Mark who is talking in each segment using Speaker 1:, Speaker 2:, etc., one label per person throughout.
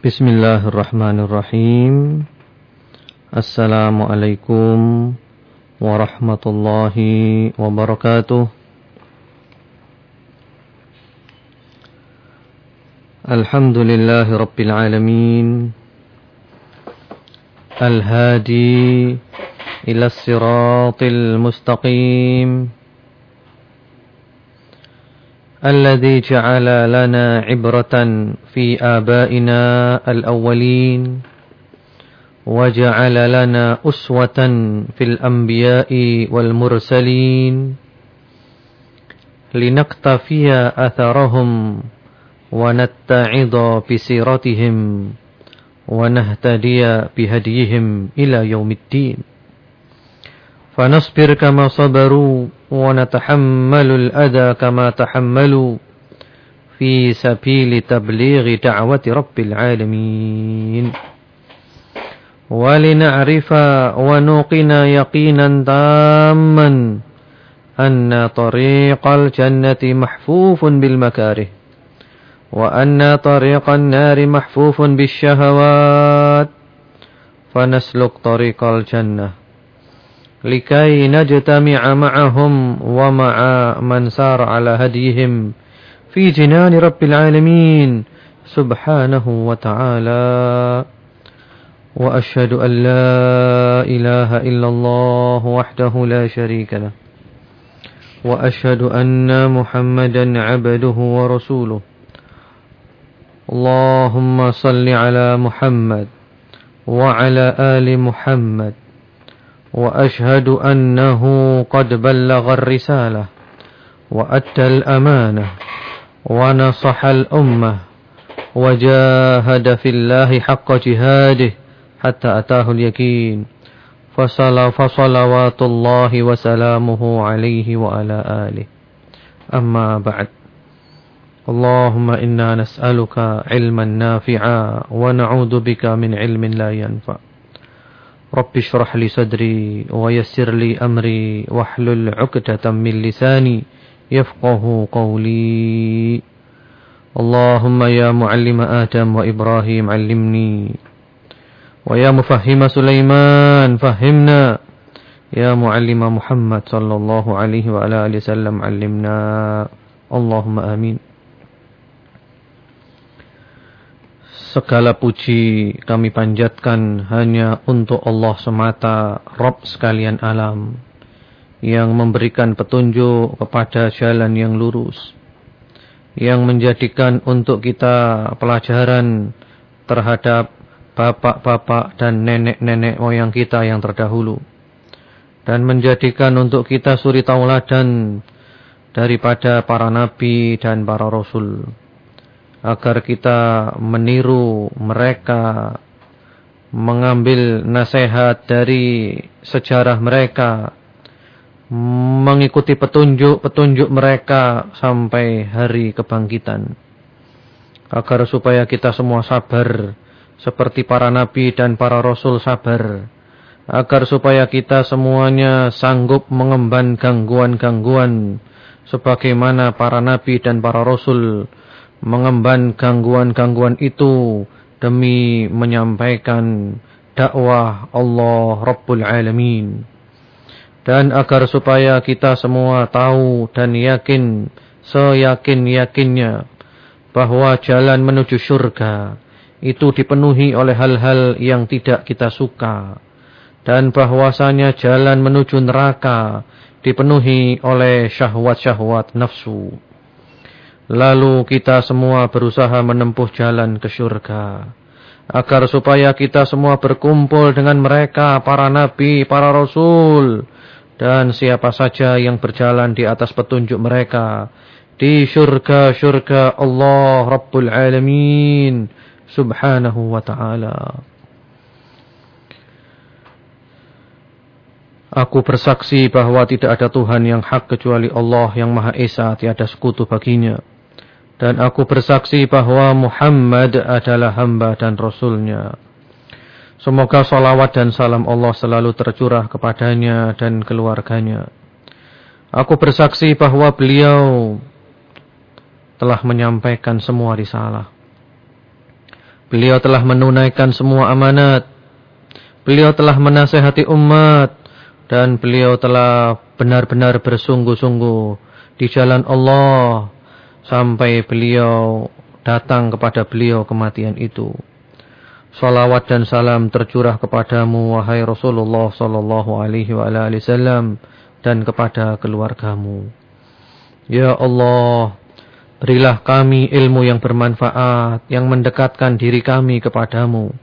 Speaker 1: Bismillahirrahmanirrahim. Assalamualaikum warahmatullahi wabarakatuh. Alhamdulillahi rabbil alamin. Al-hadi ila siratil mustaqim. الذي جعل لنا عبرة في آبائنا الأولين وجعل لنا أسوة في الأنبياء والمرسلين لنقتفي أثرهم ونتعظ بسيرتهم ونهتدي بهديهم إلى يوم الدين. فنصبر كما صبروا ونتحمل الأذى كما تحملوا في سبيل تبليغ دعوة رب العالمين. ولنعرف ونوقن يقينا تاما أن طريق الجنة محفوف بالمكاره وأن طريق النار محفوف بالشهوات. فنسلك طريق الجنة لكي نجتمع معهم ومع من سار على هديهم في جنان رب العالمين سبحانه وتعالى. وأشهد أن لا إله إلا الله وحده لا شريك له. وأشهد أن محمدا عبده ورسوله. اللهم صل على محمد وعلى آل محمد وأشهد أنه قد بلغ الرسالة وأتى الأمانة ونصح الأمة وجاهد في الله حق جهاده حتى أتاه اليقين. فصل فصلوات الله وسلامه عليه وعلى آله. أما بعد. اللهم إنا نسألك علما نافعا ونعوذ بك من علم لا ينفع. رب اشرح لي صدري ويسر لي أمري واحلل عقدة من لساني يفقه قولي. اللهم يا معلم آدم وإبراهيم علمني ويا مفهم سليمان فهمنا يا معلم محمد صلى الله عليه وعلى آله وسلم علمنا. اللهم آمين. Segala puji kami panjatkan hanya untuk Allah semata, Rob sekalian alam, yang memberikan petunjuk kepada jalan yang lurus, yang menjadikan untuk kita pelajaran terhadap bapak-bapak dan nenek-nenek moyang kita yang terdahulu, dan menjadikan untuk kita suri tauladan daripada para nabi dan para rasul agar kita meniru mereka, mengambil nasihat dari sejarah mereka, mengikuti petunjuk-petunjuk mereka sampai hari kebangkitan. Agar supaya kita semua sabar seperti para nabi dan para rasul sabar. Agar supaya kita semuanya sanggup mengemban gangguan-gangguan sebagaimana para nabi dan para rasul mengemban gangguan-gangguan itu demi menyampaikan dakwah Allah Rabbul Alamin. Dan agar supaya kita semua tahu dan yakin, seyakin-yakinnya, bahwa jalan menuju surga itu dipenuhi oleh hal-hal yang tidak kita suka. Dan bahwasanya jalan menuju neraka dipenuhi oleh syahwat-syahwat nafsu. Lalu kita semua berusaha menempuh jalan ke surga. Agar supaya kita semua berkumpul dengan mereka, para nabi, para rasul. Dan siapa saja yang berjalan di atas petunjuk mereka. Di surga-surga Allah Rabbul Alamin. Subhanahu wa ta'ala. Aku bersaksi bahwa tidak ada Tuhan yang hak kecuali Allah yang Maha Esa, tiada sekutu baginya. Dan aku bersaksi bahwa Muhammad adalah hamba dan Rasulnya. Semoga salawat dan salam Allah selalu tercurah kepadanya dan keluarganya. Aku bersaksi bahwa beliau telah menyampaikan semua risalah. Beliau telah menunaikan semua amanat. Beliau telah menasehati umat. Dan beliau telah benar-benar bersungguh-sungguh di jalan Allah. Sampai beliau datang kepada beliau kematian itu. Salawat dan salam tercurah kepadamu wahai Rasulullah sallallahu alaihi wasallam dan kepada keluargamu. Ya Allah, berilah kami ilmu yang bermanfaat yang mendekatkan diri kami kepadamu.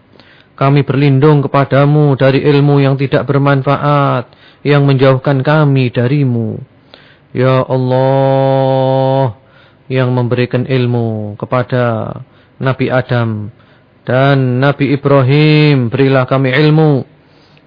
Speaker 1: Kami berlindung kepadamu dari ilmu yang tidak bermanfaat yang menjauhkan kami darimu. Ya Allah, yang memberikan ilmu kepada Nabi Adam dan Nabi Ibrahim berilah kami ilmu.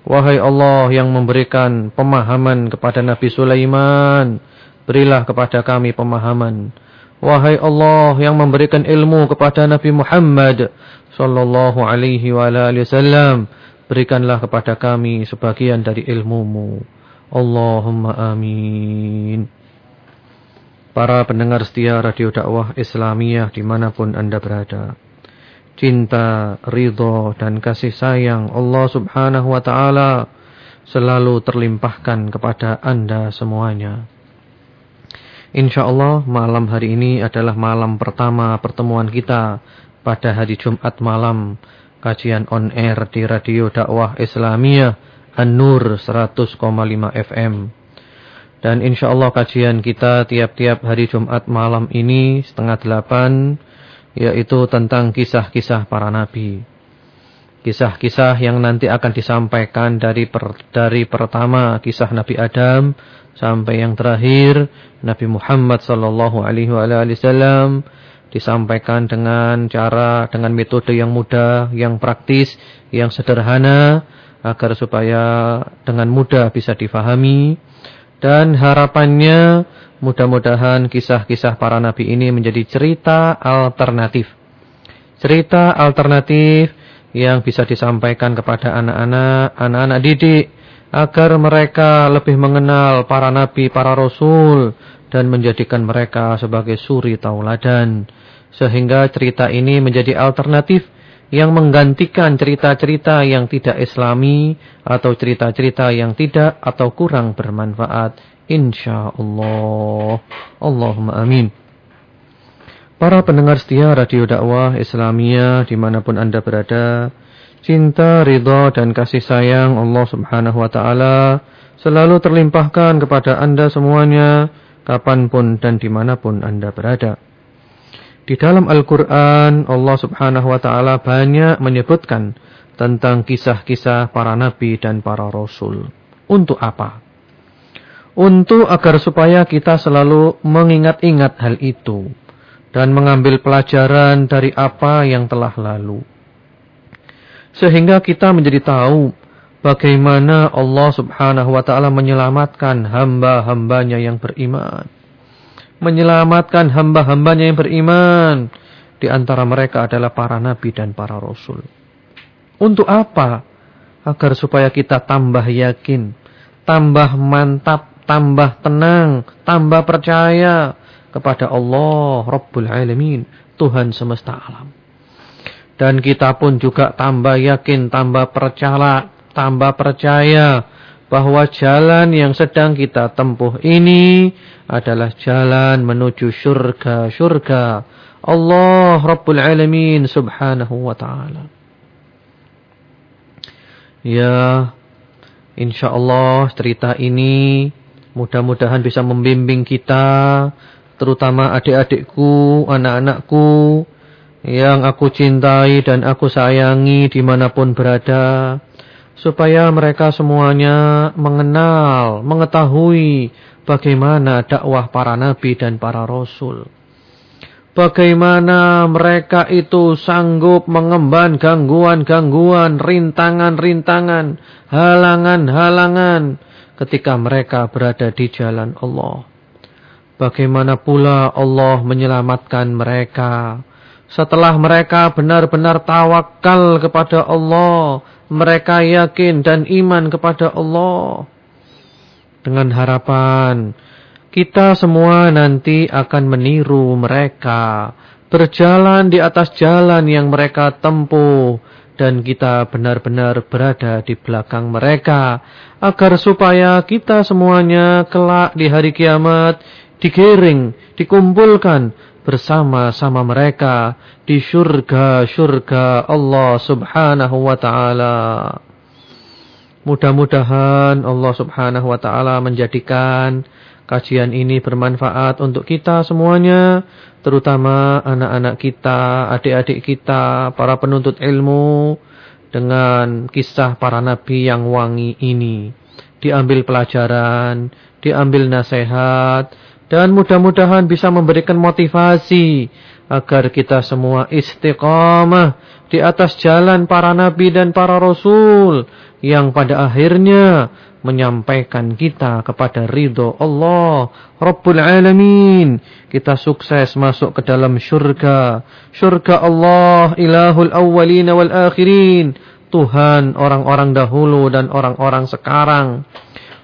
Speaker 1: Wahai Allah yang memberikan pemahaman kepada Nabi Sulaiman. Berilah kepada kami pemahaman. Wahai Allah yang memberikan ilmu kepada Nabi Muhammad sallallahu alaihi wasallam, berikanlah kepada kami sebagian dari ilmumu. Allahumma amin. Para pendengar setia Radio Dakwah Islamiyah di mana pun Anda berada cinta, ridho dan kasih sayang Allah subhanahu wa ta'ala selalu terlimpahkan kepada anda semuanya. InsyaAllah malam hari ini adalah malam pertama pertemuan kita pada hari Jumat malam kajian on air di Radio Dakwah Islamiyah An-Nur 100,5 FM. Dan insyaAllah kajian kita tiap-tiap hari Jumat malam ini setengah delapan yaitu tentang kisah-kisah para nabi. Kisah-kisah yang nanti akan disampaikan dari per, dari pertama kisah Nabi Adam sampai yang terakhir Nabi Muhammad sallallahu alaihi wasallam disampaikan dengan cara dengan metode yang mudah, yang praktis, yang sederhana agar supaya dengan mudah bisa difahami dan harapannya Mudah-mudahan kisah-kisah para nabi ini menjadi cerita alternatif. Cerita alternatif yang bisa disampaikan kepada anak-anak, anak-anak didik. Agar mereka lebih mengenal para nabi, para rasul. Dan menjadikan mereka sebagai suri tauladan. Sehingga cerita ini menjadi alternatif yang menggantikan cerita-cerita yang tidak islami. Atau cerita-cerita yang tidak atau kurang bermanfaat insyaallah. Allahumma amin. Para pendengar setia Radio Dakwah Islamiyah di mana pun anda berada, cinta, ridha dan kasih sayang Allah subhanahu wa ta'ala selalu terlimpahkan kepada anda semuanya, kapan pun dan di mana pun anda berada. Di dalam Al-Quran, Allah subhanahu wa ta'ala banyak menyebutkan tentang kisah-kisah para nabi dan para rasul. Untuk apa? Untuk agar supaya kita selalu mengingat-ingat hal itu. Dan mengambil pelajaran dari apa yang telah lalu. Sehingga kita menjadi tahu bagaimana Allah subhanahu wa ta'ala menyelamatkan hamba-hambanya yang beriman. Menyelamatkan hamba-hambanya yang beriman. Di antara mereka adalah para nabi dan para rasul. Untuk apa? Agar supaya kita tambah yakin, tambah mantap tambah tenang, tambah percaya kepada Allah Rabbul Alamin, Tuhan semesta alam. Dan kita pun juga tambah yakin, tambah percaya, tambah percaya bahwa jalan yang sedang kita tempuh ini adalah jalan menuju surga-surga Allah Rabbul Alamin Subhanahu wa taala. Ya, insyaallah cerita ini Mudah-mudahan bisa membimbing kita, terutama adik-adikku, anak-anakku, yang aku cintai dan aku sayangi di mana pun berada. Supaya mereka semuanya mengenal, mengetahui bagaimana dakwah para nabi dan para rasul. Bagaimana mereka itu sanggup mengemban gangguan-gangguan, rintangan-rintangan, halangan-halangan ketika mereka berada di jalan Allah. Bagaimana pula Allah menyelamatkan mereka setelah mereka benar-benar tawakal kepada Allah, mereka yakin dan iman kepada Allah. Dengan harapan kita semua nanti akan meniru mereka berjalan di atas jalan yang mereka tempuh dan kita benar-benar berada di belakang mereka agar supaya kita semuanya kelak di hari kiamat digiring, dikumpulkan bersama-sama mereka di surga-surga Allah Subhanahu wa taala. Mudah-mudahan Allah Subhanahu wa taala menjadikan kajian ini bermanfaat untuk kita semuanya, terutama anak-anak kita, adik-adik kita, para penuntut ilmu dengan kisah para nabi yang wangi ini. Diambil pelajaran, diambil nasihat, dan mudah-mudahan bisa memberikan motivasi agar kita semua istiqamah di atas jalan para nabi dan para rasul yang pada akhirnya menyampaikan kita kepada ridho Allah Rabbul Alamin. Kita sukses masuk ke dalam syurga. Syurga Allah ilahul awwalin wal akhirin. Tuhan orang-orang dahulu dan orang-orang sekarang.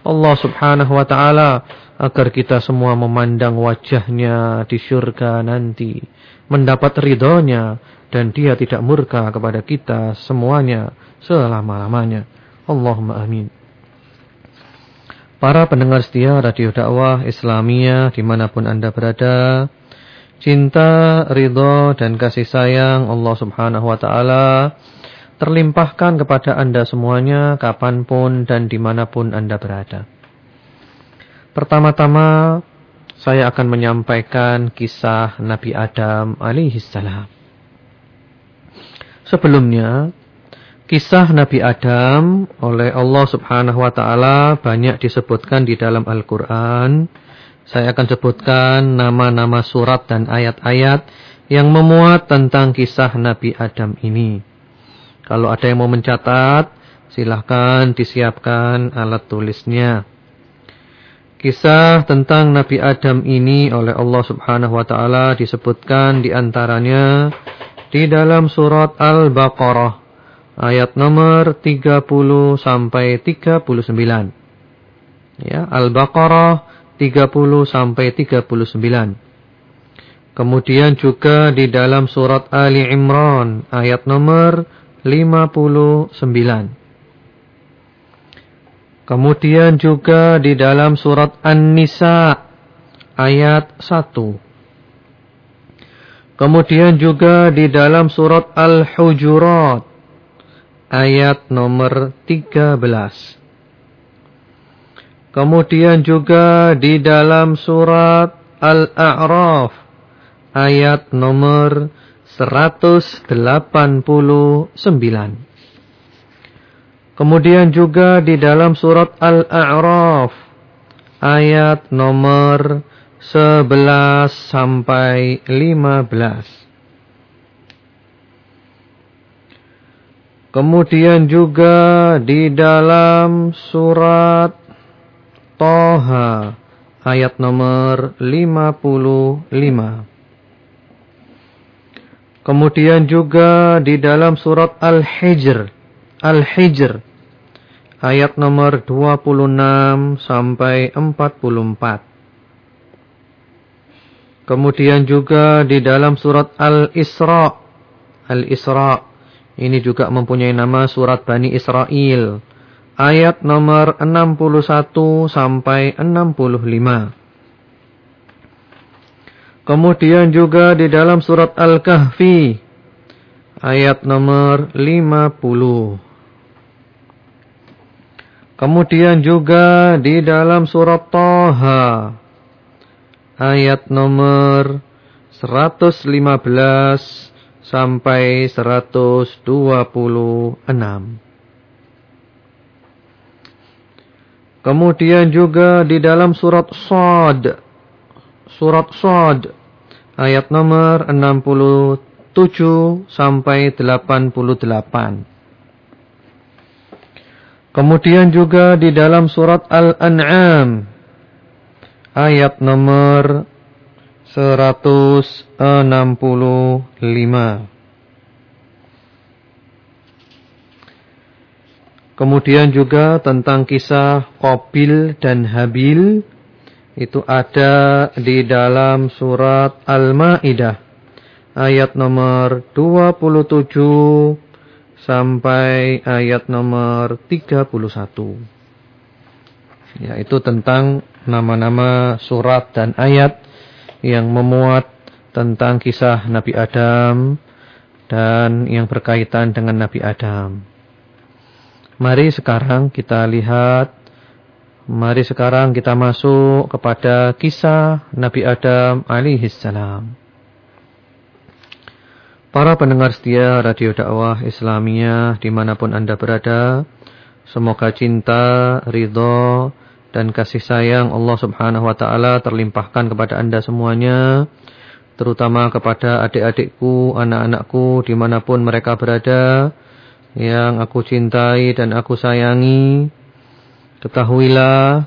Speaker 1: Allah subhanahu wa ta'ala agar kita semua memandang wajahnya di syurga nanti. Mendapat ridhonya dan dia tidak murka kepada kita semuanya selama-lamanya. Allahumma amin. Para pendengar setia Radio Dakwah Islamiyah di mana pun Anda berada, cinta, ridho, dan kasih sayang Allah Subhanahu Wa Taala terlimpahkan kepada Anda semuanya kapan pun dan di mana pun Anda berada. Pertama-tama saya akan menyampaikan kisah Nabi Adam alaihissalam. Sebelumnya, Kisah Nabi Adam oleh Allah Subhanahu wa taala banyak disebutkan di dalam Al-Qur'an. Saya akan sebutkan nama-nama surat dan ayat-ayat yang memuat tentang kisah Nabi Adam ini. Kalau ada yang mau mencatat, silahkan disiapkan alat tulisnya. Kisah tentang Nabi Adam ini oleh Allah Subhanahu wa taala disebutkan di antaranya di dalam surat Al-Baqarah ayat nomor 30 sampai 39. Ya, Al-Baqarah 30 sampai 39. Kemudian juga di dalam surat Ali Imran ayat nomor 59. Kemudian juga di dalam surat An-Nisa ayat 1. Kemudian juga di dalam surat Al-Hujurat ayat nomor 13. Kemudian juga di dalam surat Al-A'raf ayat nomor 189. Kemudian juga di dalam surat Al-A'raf ayat nomor 11 sampai 15. Kemudian juga di dalam surat Toha ayat nomor 55. Kemudian juga di dalam surat Al-Hijr. Al-Hijr ayat nomor 26 sampai 44. Kemudian juga di dalam surat Al-Isra. Al-Isra ini juga mempunyai nama surat Bani Israel. Ayat nomor 61 sampai 65. Kemudian juga di dalam surat Al-Kahfi. Ayat nomor 50. Kemudian juga di dalam surat Taha. Ayat nomor 115 sampai 126. Kemudian juga di dalam surat Sod. Surat Sod. Ayat nomor 67 sampai 88. Kemudian juga di dalam surat Al-An'am. Ayat nomor 165 Kemudian juga tentang kisah Qabil dan Habil itu ada di dalam surat Al-Maidah ayat nomor 27 sampai ayat nomor 31. Yaitu tentang nama-nama surat dan ayat yang memuat tentang kisah Nabi Adam dan yang berkaitan dengan Nabi Adam. Mari sekarang kita lihat, mari sekarang kita masuk kepada kisah Nabi Adam alaihissalam. Para pendengar setia Radio Dakwah Islamiyah di mana pun Anda berada, semoga cinta, ridho, dan kasih sayang Allah Subhanahu Wa Taala terlimpahkan kepada Anda semuanya, terutama kepada adik-adikku, anak-anakku di mana pun mereka berada, yang aku cintai dan aku sayangi. Ketahuilah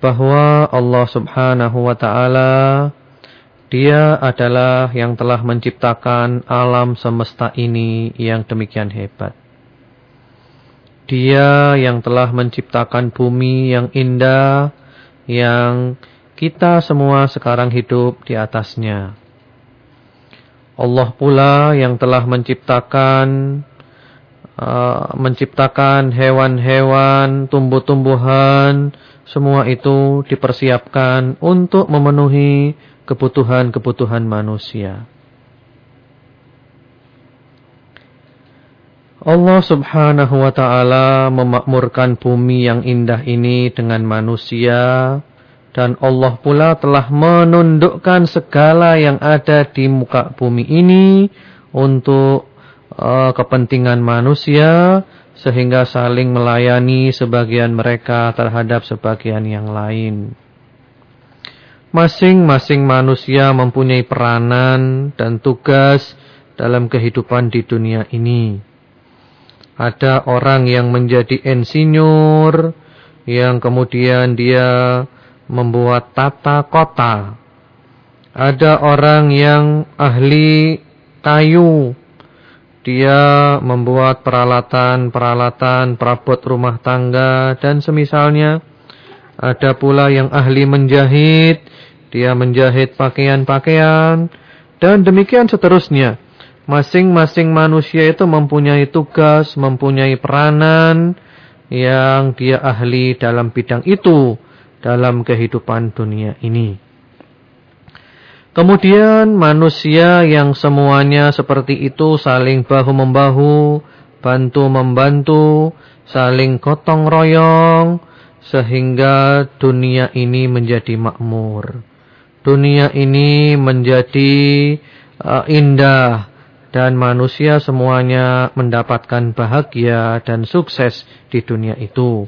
Speaker 1: bahwa Allah Subhanahu Wa Taala dia adalah yang telah menciptakan alam semesta ini yang demikian hebat. Dia yang telah menciptakan bumi yang indah, yang kita semua sekarang hidup di atasnya. Allah pula yang telah menciptakan uh, menciptakan hewan-hewan, tumbuh-tumbuhan, semua itu dipersiapkan untuk memenuhi kebutuhan-kebutuhan manusia. Allah subhanahu wa ta'ala memakmurkan bumi yang indah ini dengan manusia. Dan Allah pula telah menundukkan segala yang ada di muka bumi ini untuk uh, kepentingan manusia. Sehingga saling melayani sebagian mereka terhadap sebagian yang lain. Masing-masing manusia mempunyai peranan dan tugas dalam kehidupan di dunia ini. Ada orang yang menjadi insinyur, yang kemudian dia membuat tata kota. Ada orang yang ahli kayu, dia membuat peralatan-peralatan perabot rumah tangga dan semisalnya. Ada pula yang ahli menjahit, dia menjahit pakaian-pakaian, dan demikian seterusnya. Masing-masing manusia itu mempunyai tugas, mempunyai peranan yang dia ahli dalam bidang itu, dalam kehidupan dunia ini. Kemudian manusia yang semuanya seperti itu saling bahu-membahu, bantu-membantu, saling gotong royong, sehingga dunia ini menjadi makmur. Dunia ini menjadi uh, indah dan manusia semuanya mendapatkan bahagia dan sukses di dunia itu.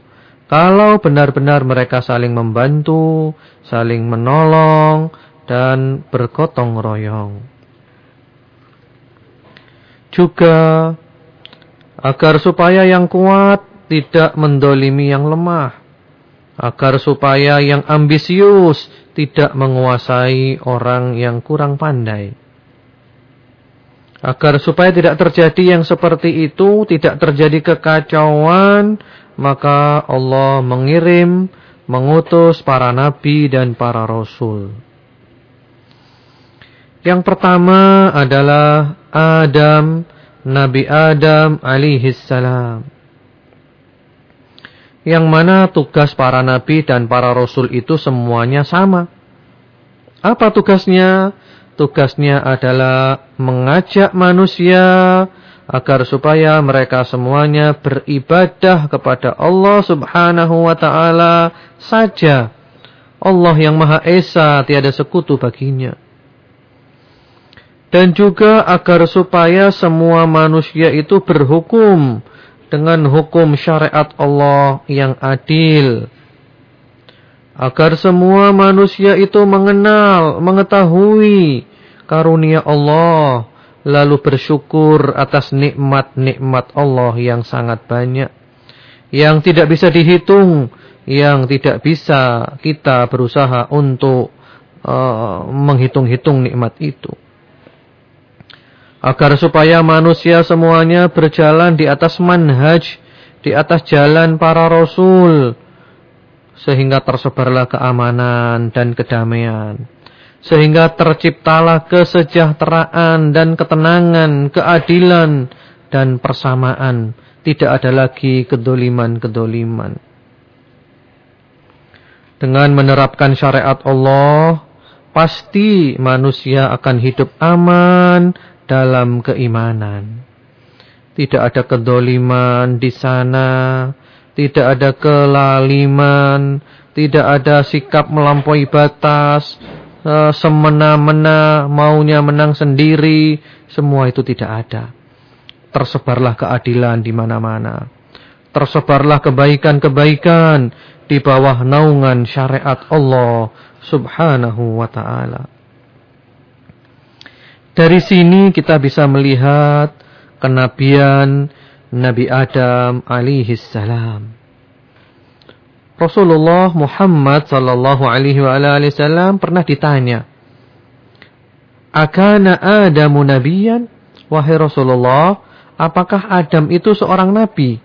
Speaker 1: Kalau benar-benar mereka saling membantu, saling menolong, dan bergotong royong. Juga agar supaya yang kuat tidak mendolimi yang lemah agar supaya yang ambisius tidak menguasai orang yang kurang pandai. Agar supaya tidak terjadi yang seperti itu, tidak terjadi kekacauan, maka Allah mengirim, mengutus para nabi dan para rasul. Yang pertama adalah Adam, Nabi Adam alaihi salam yang mana tugas para nabi dan para rasul itu semuanya sama. Apa tugasnya? Tugasnya adalah mengajak manusia agar supaya mereka semuanya beribadah kepada Allah Subhanahu wa taala saja. Allah yang Maha Esa tiada sekutu baginya. Dan juga agar supaya semua manusia itu berhukum dengan hukum syariat Allah yang adil. Agar semua manusia itu mengenal, mengetahui karunia Allah. Lalu bersyukur atas nikmat-nikmat Allah yang sangat banyak. Yang tidak bisa dihitung. Yang tidak bisa kita berusaha untuk uh, menghitung-hitung nikmat itu agar supaya manusia semuanya berjalan di atas manhaj, di atas jalan para rasul, sehingga tersebarlah keamanan dan kedamaian. Sehingga terciptalah kesejahteraan dan ketenangan, keadilan dan persamaan. Tidak ada lagi kedoliman-kedoliman. Dengan menerapkan syariat Allah, pasti manusia akan hidup aman dalam keimanan. Tidak ada kedoliman di sana, tidak ada kelaliman, tidak ada sikap melampaui batas, eh, semena-mena, maunya menang sendiri, semua itu tidak ada. Tersebarlah keadilan di mana-mana. Tersebarlah kebaikan-kebaikan di bawah naungan syariat Allah Subhanahu wa taala. Dari sini kita bisa melihat kenabian Nabi Adam alaihi salam. Rasulullah Muhammad sallallahu alaihi wasallam pernah ditanya, "Akana Adamu nabiyan?" Wahai Rasulullah, apakah Adam itu seorang nabi?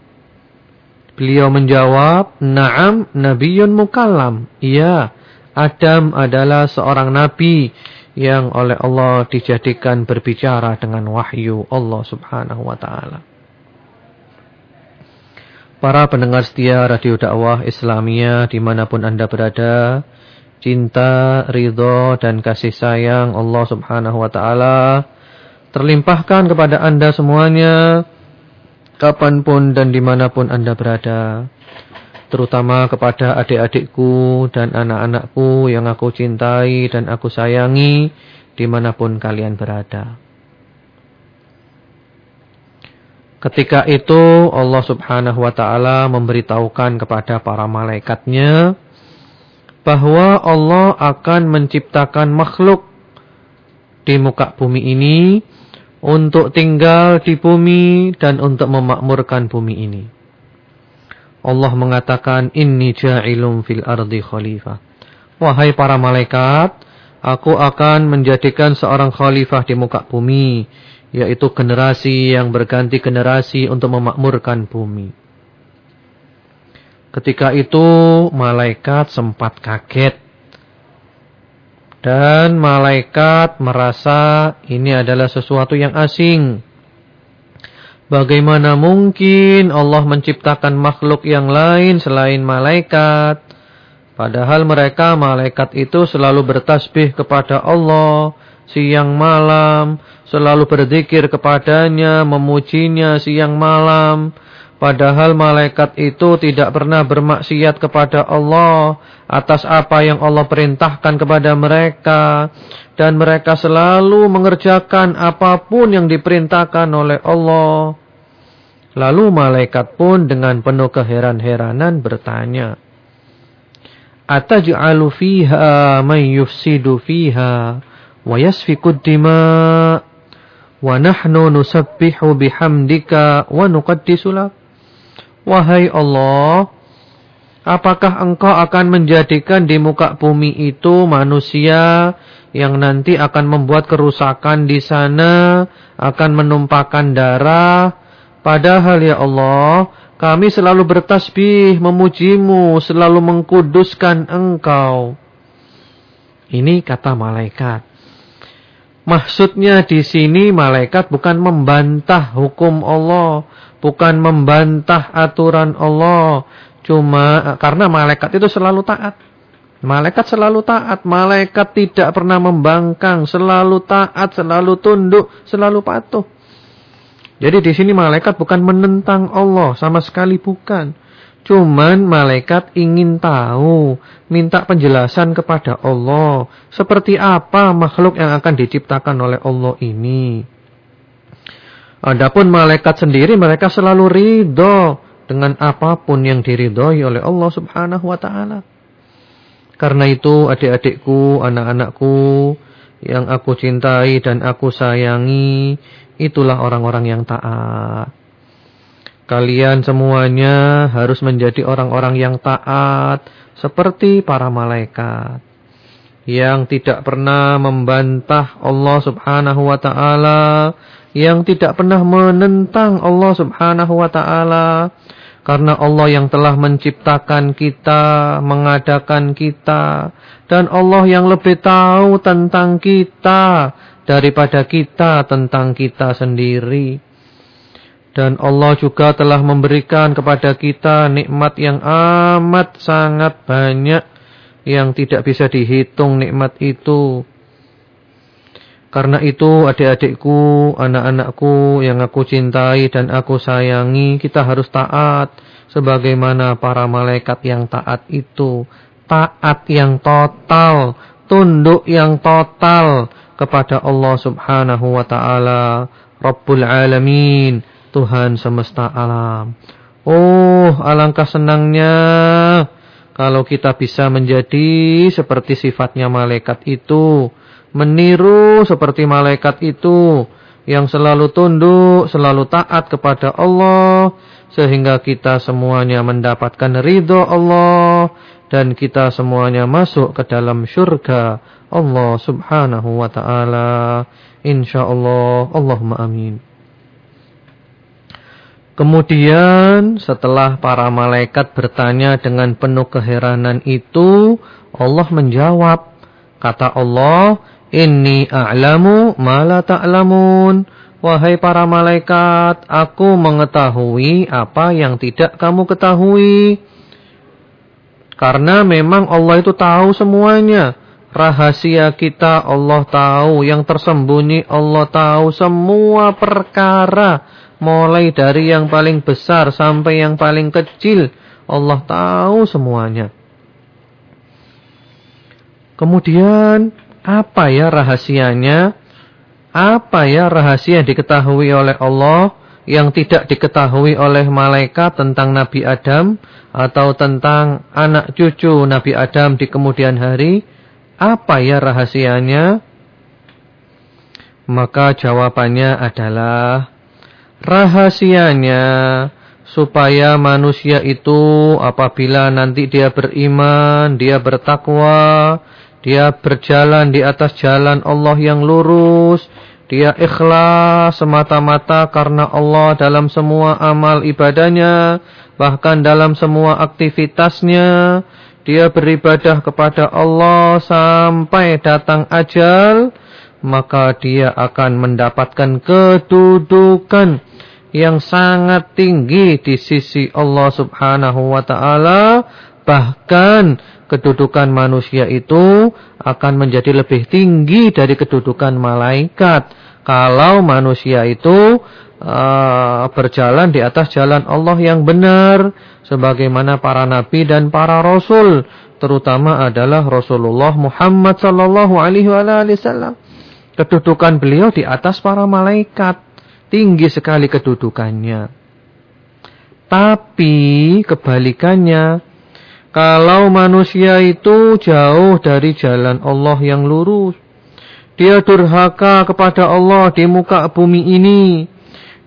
Speaker 1: Beliau menjawab, "Na'am, nabiyyun mukallam." Iya, Adam adalah seorang nabi yang oleh Allah dijadikan berbicara dengan wahyu Allah Subhanahu wa taala. Para pendengar setia Radio Dakwah Islamia di mana pun Anda berada, cinta, ridho, dan kasih sayang Allah Subhanahu Wa Taala terlimpahkan kepada Anda semuanya, kapan pun dan di mana pun Anda berada. Terutama kepada adik-adikku dan anak-anakku yang aku cintai dan aku sayangi di mana pun kalian berada. Ketika itu Allah subhanahu wa ta'ala memberitahukan kepada para malaikatnya bahwa Allah akan menciptakan makhluk di muka bumi ini untuk tinggal di bumi dan untuk memakmurkan bumi ini. Allah mengatakan inni ja'ilum fil ardi khalifah. Wahai para malaikat, aku akan menjadikan seorang khalifah di muka bumi yaitu generasi yang berganti generasi untuk memakmurkan bumi. Ketika itu malaikat sempat kaget. Dan malaikat merasa ini adalah sesuatu yang asing. Bagaimana mungkin Allah menciptakan makhluk yang lain selain malaikat? Padahal mereka malaikat itu selalu bertasbih kepada Allah siang malam, selalu berzikir kepadanya, memujinya siang malam. Padahal malaikat itu tidak pernah bermaksiat kepada Allah atas apa yang Allah perintahkan kepada mereka. Dan mereka selalu mengerjakan apa pun yang diperintahkan oleh Allah. Lalu malaikat pun dengan penuh keheran-heranan bertanya. Ataj'alu fiha man yufsidu fiha wa yasfiku dima wa nahnu nusabbihu bihamdika wa Wahai Allah apakah engkau akan menjadikan di muka bumi itu manusia yang nanti akan membuat kerusakan di sana akan menumpahkan darah? Padahal ya Allah kami selalu bertasbih memujimu selalu mengkuduskan engkau. Ini kata malaikat. Maksudnya di sini malaikat bukan membantah hukum Allah, bukan membantah aturan Allah, cuma karena malaikat itu selalu taat. Malaikat selalu taat, malaikat tidak pernah membangkang, selalu taat, selalu tunduk, selalu patuh. Jadi di sini malaikat bukan menentang Allah, sama sekali bukan. Cuman malaikat ingin tahu, minta penjelasan kepada Allah. Seperti apa makhluk yang akan diciptakan oleh Allah ini. Adapun malaikat sendiri mereka selalu ridho dengan apa pun yang diridhoi oleh Allah subhanahu wa ta'ala. Karena itu adik-adikku, anak-anakku yang aku cintai dan aku sayangi, itulah orang-orang yang taat. Kalian semuanya harus menjadi orang-orang yang taat seperti para malaikat yang tidak pernah membantah Allah Subhanahu wa taala, yang tidak pernah menentang Allah Subhanahu wa taala. Karena Allah yang telah menciptakan kita, mengadakan kita. Dan Allah yang lebih tahu tentang kita daripada kita tentang kita sendiri. Dan Allah juga telah memberikan kepada kita nikmat yang amat sangat banyak yang tidak bisa dihitung nikmat itu. Karena itu adik-adikku, anak-anakku yang aku cintai dan aku sayangi, kita harus taat sebagaimana para malaikat yang taat itu. Taat yang total, tunduk yang total kepada Allah Subhanahu wa taala, Rabbul Alamin, Tuhan semesta alam. Oh, alangkah senangnya kalau kita bisa menjadi seperti sifatnya malaikat itu meniru seperti malaikat itu yang selalu tunduk, selalu taat kepada Allah sehingga kita semuanya mendapatkan ridho Allah dan kita semuanya masuk ke dalam syurga Allah Subhanahu wa taala. Insyaallah Allahumma amin. Kemudian setelah para malaikat bertanya dengan penuh keheranan itu Allah menjawab kata Allah Inni a'lamu ma la ta'lamun. Wahai para malaikat, aku mengetahui apa yang tidak kamu ketahui. Karena memang Allah itu tahu semuanya. Rahasia kita Allah tahu, yang tersembunyi Allah tahu semua perkara. Mulai dari yang paling besar sampai yang paling kecil. Allah tahu semuanya. Kemudian apa ya rahasianya? Apa ya rahasia yang diketahui oleh Allah yang tidak diketahui oleh malaikat tentang Nabi Adam atau tentang anak cucu Nabi Adam di kemudian hari? Apa ya rahasianya? Maka jawabannya adalah rahasianya supaya manusia itu apabila nanti dia beriman, dia bertakwa, dia berjalan di atas jalan Allah yang lurus. Dia ikhlas semata-mata karena Allah dalam semua amal ibadahnya. Bahkan dalam semua aktivitasnya. Dia beribadah kepada Allah sampai datang ajal. Maka dia akan mendapatkan kedudukan yang sangat tinggi di sisi Allah subhanahu wa ta'ala. Bahkan kedudukan manusia itu akan menjadi lebih tinggi dari kedudukan malaikat. Kalau manusia itu uh, berjalan di atas jalan Allah yang benar. Sebagaimana para nabi dan para rasul. Terutama adalah Rasulullah Muhammad sallallahu alaihi wasallam. Kedudukan beliau di atas para malaikat. Tinggi sekali kedudukannya. Tapi kebalikannya kalau manusia itu jauh dari jalan Allah yang lurus. Dia durhaka kepada Allah di muka bumi ini.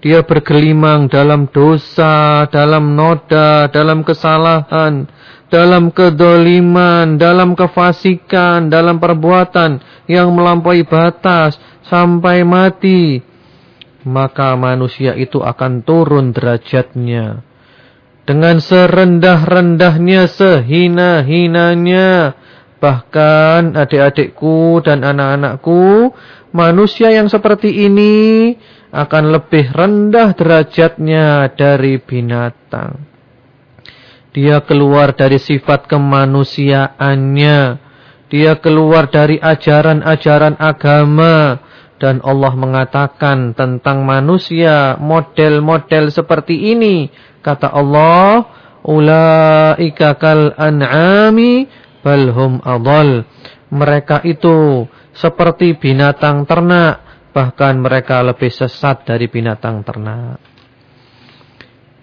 Speaker 1: Dia bergelimang dalam dosa, dalam noda, dalam kesalahan, dalam kedoliman, dalam kefasikan, dalam perbuatan yang melampaui batas sampai mati. Maka manusia itu akan turun derajatnya dengan serendah-rendahnya, sehina-hinanya. Bahkan adik-adikku dan anak-anakku, manusia yang seperti ini akan lebih rendah derajatnya dari binatang. Dia keluar dari sifat kemanusiaannya. Dia keluar dari ajaran-ajaran agama. Dan Allah mengatakan tentang manusia model-model seperti ini Kata Allah, ulaika kal an'ami balhum adall. Mereka itu seperti binatang ternak, bahkan mereka lebih sesat dari binatang ternak.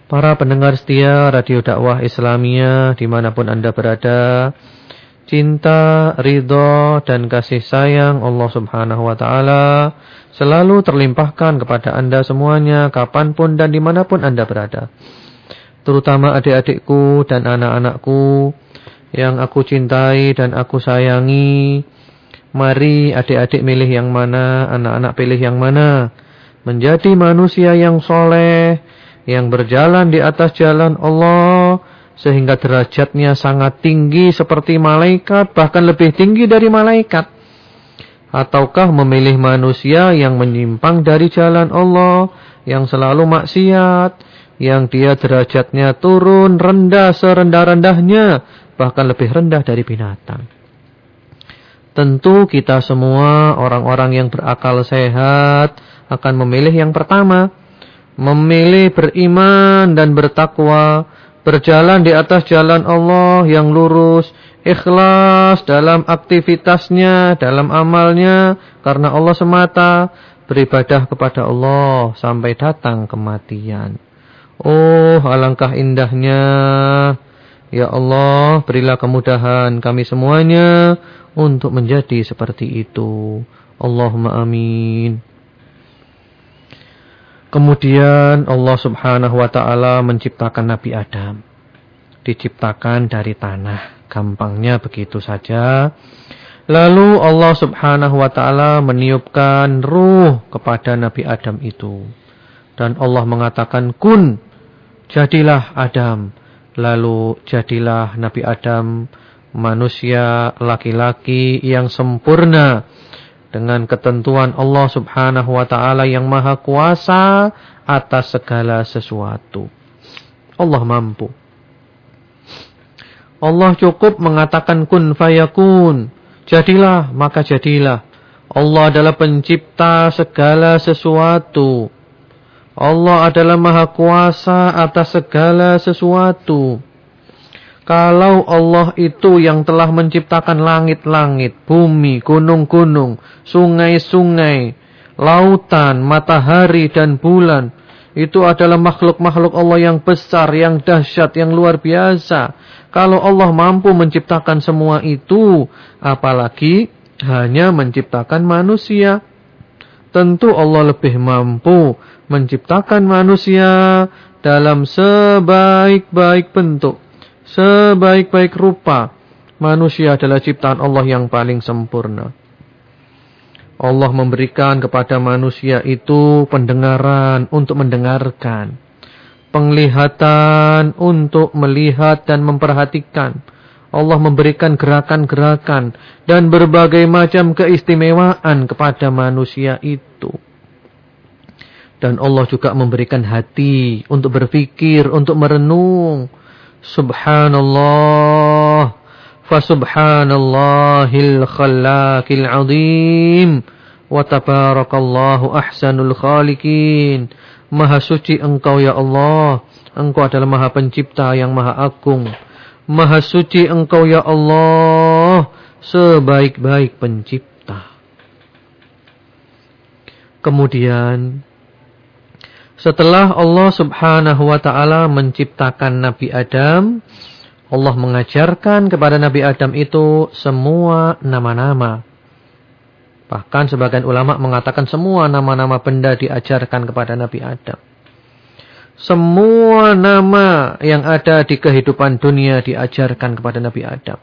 Speaker 1: Para pendengar setia Radio Dakwah Islamia di mana pun Anda berada, cinta, ridho, dan kasih sayang Allah Subhanahu Wa Taala selalu terlimpahkan kepada Anda semuanya, kapan pun dan di mana pun Anda berada terutama adik-adikku dan anak-anakku yang aku cintai dan aku sayangi. Mari adik-adik milih yang mana, anak-anak pilih yang mana. Menjadi manusia yang soleh, yang berjalan di atas jalan Allah sehingga derajatnya sangat tinggi seperti malaikat bahkan lebih tinggi dari malaikat. Ataukah memilih manusia yang menyimpang dari jalan Allah yang selalu maksiat yang dia derajatnya turun rendah serendah-rendahnya bahkan lebih rendah dari binatang? Tentu kita semua orang-orang yang berakal sehat akan memilih yang pertama. Memilih beriman dan bertakwa, berjalan di atas jalan Allah yang lurus, ikhlas dalam aktivitasnya, dalam amalnya, karena Allah semata, beribadah kepada Allah sampai datang kematian. Oh, alangkah indahnya. Ya Allah, berilah kemudahan kami semuanya untuk menjadi seperti itu. Allahumma amin. Kemudian Allah subhanahu wa ta'ala menciptakan Nabi Adam. Diciptakan dari tanah. Gampangnya begitu saja. Lalu Allah subhanahu wa ta'ala meniupkan ruh kepada Nabi Adam itu. Dan Allah mengatakan, Kun, jadilah Adam. Lalu jadilah Nabi Adam manusia laki-laki yang sempurna dengan ketentuan Allah Subhanahu wa taala yang maha kuasa atas segala sesuatu. Allah mampu. Allah cukup mengatakan kun fayakun. Jadilah, maka jadilah. Allah adalah pencipta segala sesuatu. Allah adalah maha kuasa atas segala sesuatu. Kalau Allah itu yang telah menciptakan langit-langit, bumi, gunung-gunung, sungai-sungai, lautan, matahari dan bulan, itu adalah makhluk-makhluk Allah yang besar, yang dahsyat, yang luar biasa. Kalau Allah mampu menciptakan semua itu, apalagi hanya menciptakan manusia. Tentu Allah lebih mampu menciptakan manusia dalam sebaik-baik bentuk sebaik-baik rupa. Manusia adalah ciptaan Allah yang paling sempurna. Allah memberikan kepada manusia itu pendengaran untuk mendengarkan. Penglihatan untuk melihat dan memperhatikan. Allah memberikan gerakan-gerakan dan berbagai macam keistimewaan kepada manusia itu. Dan Allah juga memberikan hati untuk berpikir, untuk merenung Subhanallah. Fasubhanallahil khallakil azim. Wa tabarakallahu ahsanul khalikin Maha suci engkau ya Allah. Engkau adalah maha pencipta yang maha agung. Maha suci engkau ya Allah. Sebaik-baik pencipta. Kemudian setelah Allah subhanahu wa ta'ala menciptakan Nabi Adam, Allah mengajarkan kepada Nabi Adam itu semua nama-nama. Bahkan sebagian ulama mengatakan semua nama-nama benda diajarkan kepada Nabi Adam. Semua nama yang ada di kehidupan dunia diajarkan kepada Nabi Adam.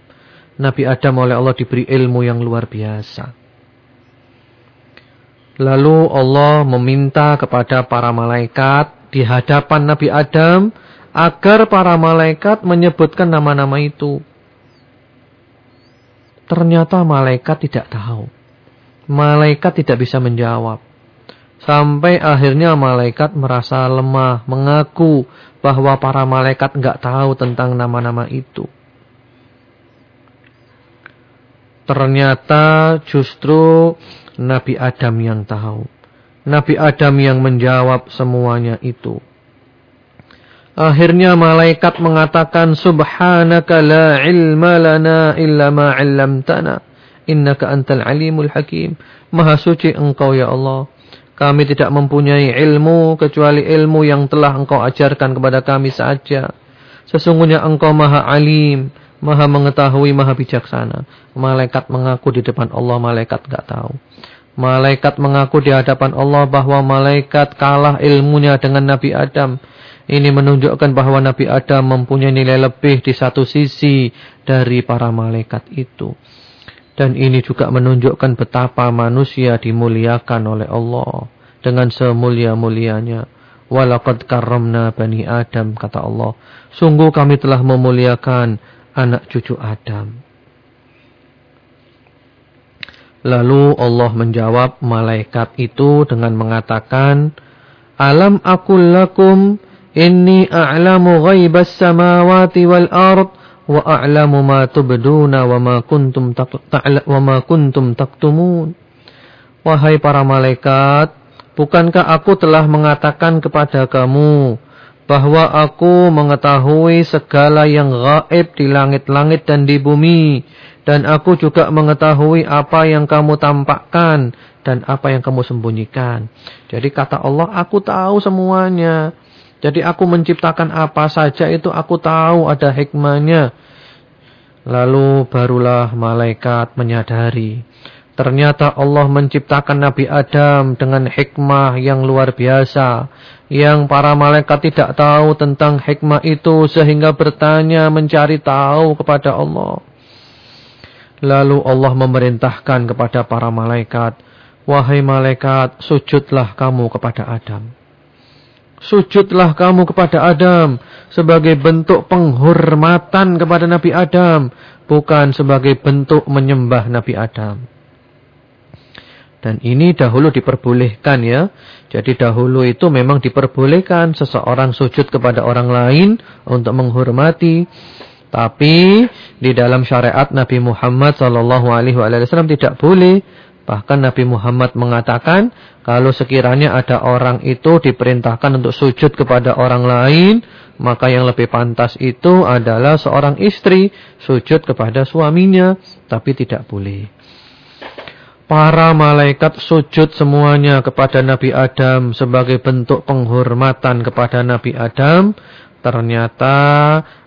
Speaker 1: Nabi Adam oleh Allah diberi ilmu yang luar biasa. Lalu Allah meminta kepada para malaikat di hadapan Nabi Adam agar para malaikat menyebutkan nama-nama itu. Ternyata malaikat tidak tahu. Malaikat tidak bisa menjawab. Sampai akhirnya malaikat merasa lemah, mengaku bahwa para malaikat enggak tahu tentang nama-nama itu. Ternyata justru Nabi Adam yang tahu. Nabi Adam yang menjawab semuanya itu. Akhirnya malaikat mengatakan subhanaka la ilma lana illa ma 'allamtana innaka antal alimul hakim. Maha suci engkau ya Allah. Kami tidak mempunyai ilmu kecuali ilmu yang telah engkau ajarkan kepada kami saja. Sesungguhnya engkau maha alim, maha mengetahui, maha bijaksana. Malaikat mengaku di depan Allah, malaikat enggak tahu. Malaikat mengaku di hadapan Allah bahwa malaikat kalah ilmunya dengan Nabi Adam. Ini menunjukkan bahwa Nabi Adam mempunyai nilai lebih di satu sisi dari para malaikat itu. Dan ini juga menunjukkan betapa manusia dimuliakan oleh Allah dengan semulia-mulianya. Walaqad karramna bani Adam kata Allah. Sungguh kami telah memuliakan anak cucu Adam. Lalu Allah menjawab malaikat itu dengan mengatakan, Alam akul lakum inni a'lamu ghaibas samawati wal ard wa a'lamu ma tubduna wa ma kuntum wa ma kuntum taktumun. Wahai para malaikat, bukankah aku telah mengatakan kepada kamu bahwa aku mengetahui segala yang gaib di langit-langit dan di bumi dan aku juga mengetahui apa yang kamu tampakkan dan apa yang kamu sembunyikan. Jadi kata Allah, aku tahu semuanya. Jadi aku menciptakan apa saja itu aku tahu ada hikmahnya. Lalu barulah malaikat menyadari. Ternyata Allah menciptakan Nabi Adam dengan hikmah yang luar biasa. Yang para malaikat tidak tahu tentang hikmah itu sehingga bertanya mencari tahu kepada Allah. Lalu Allah memerintahkan kepada para malaikat, Wahai malaikat, sujudlah kamu kepada Adam. Sujudlah kamu kepada Adam sebagai bentuk penghormatan kepada Nabi Adam, bukan sebagai bentuk menyembah Nabi Adam. Dan ini dahulu diperbolehkan ya. Jadi dahulu itu memang diperbolehkan seseorang sujud kepada orang lain untuk menghormati. Tapi di dalam syariat Nabi Muhammad SAW tidak boleh. Bahkan Nabi Muhammad mengatakan kalau sekiranya ada orang itu diperintahkan untuk sujud kepada orang lain, maka yang lebih pantas itu adalah seorang istri sujud kepada suaminya, tapi tidak boleh. Para malaikat sujud semuanya kepada Nabi Adam sebagai bentuk penghormatan kepada Nabi Adam. Ternyata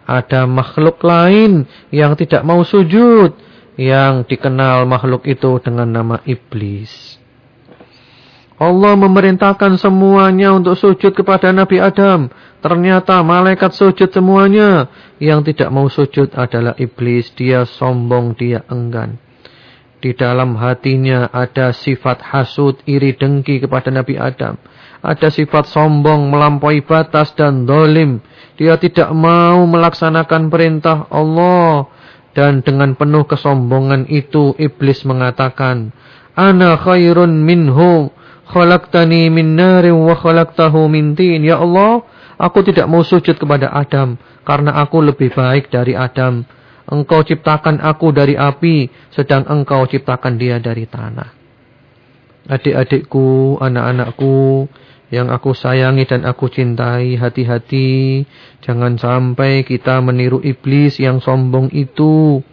Speaker 1: ada makhluk lain yang tidak mau sujud. Yang dikenal makhluk itu dengan nama iblis. Allah memerintahkan semuanya untuk sujud kepada Nabi Adam. Ternyata malaikat sujud semuanya. Yang tidak mau sujud adalah iblis. Dia sombong, dia enggan. Di dalam hatinya ada sifat hasud, iri dengki kepada Nabi Adam. Ada sifat sombong, melampaui batas dan dolim. Dia tidak mau melaksanakan perintah Allah. Dan dengan penuh kesombongan itu iblis mengatakan, Ana khairun minhu, khalaqtani min narin wa khalaqtahu min. Ya Allah, aku tidak mau sujud kepada Adam, karena aku lebih baik dari Adam. Engkau ciptakan aku dari api, sedang engkau ciptakan dia dari tanah. Adik-adikku, anak-anakku, yang aku sayangi dan aku cintai, hati-hati. Jangan sampai kita meniru iblis yang sombong itu.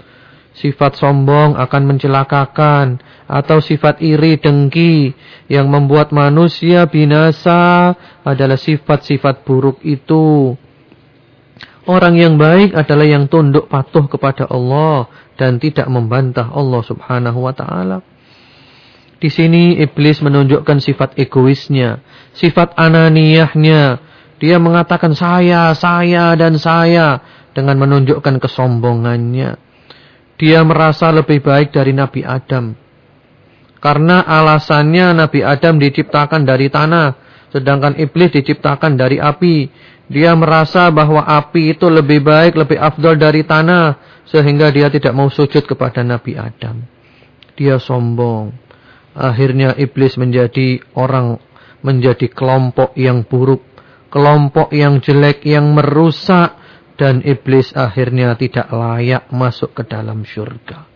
Speaker 1: Sifat sombong akan mencelakakan. Atau sifat iri dengki yang membuat manusia binasa adalah sifat-sifat buruk itu. Orang yang baik adalah yang tunduk patuh kepada Allah dan tidak membantah Allah subhanahu wa ta'ala. Di sini iblis menunjukkan sifat egoisnya, sifat ananiyahnya. Dia mengatakan saya, saya dan saya dengan menunjukkan kesombongannya. Dia merasa lebih baik dari Nabi Adam. Karena alasannya Nabi Adam diciptakan dari tanah, sedangkan iblis diciptakan dari api. Dia merasa bahwa api itu lebih baik, lebih afdol dari tanah, sehingga dia tidak mau sujud kepada Nabi Adam. Dia sombong. Akhirnya iblis menjadi orang, menjadi kelompok yang buruk, kelompok yang jelek, yang merusak. Dan iblis akhirnya tidak layak masuk ke dalam syurga.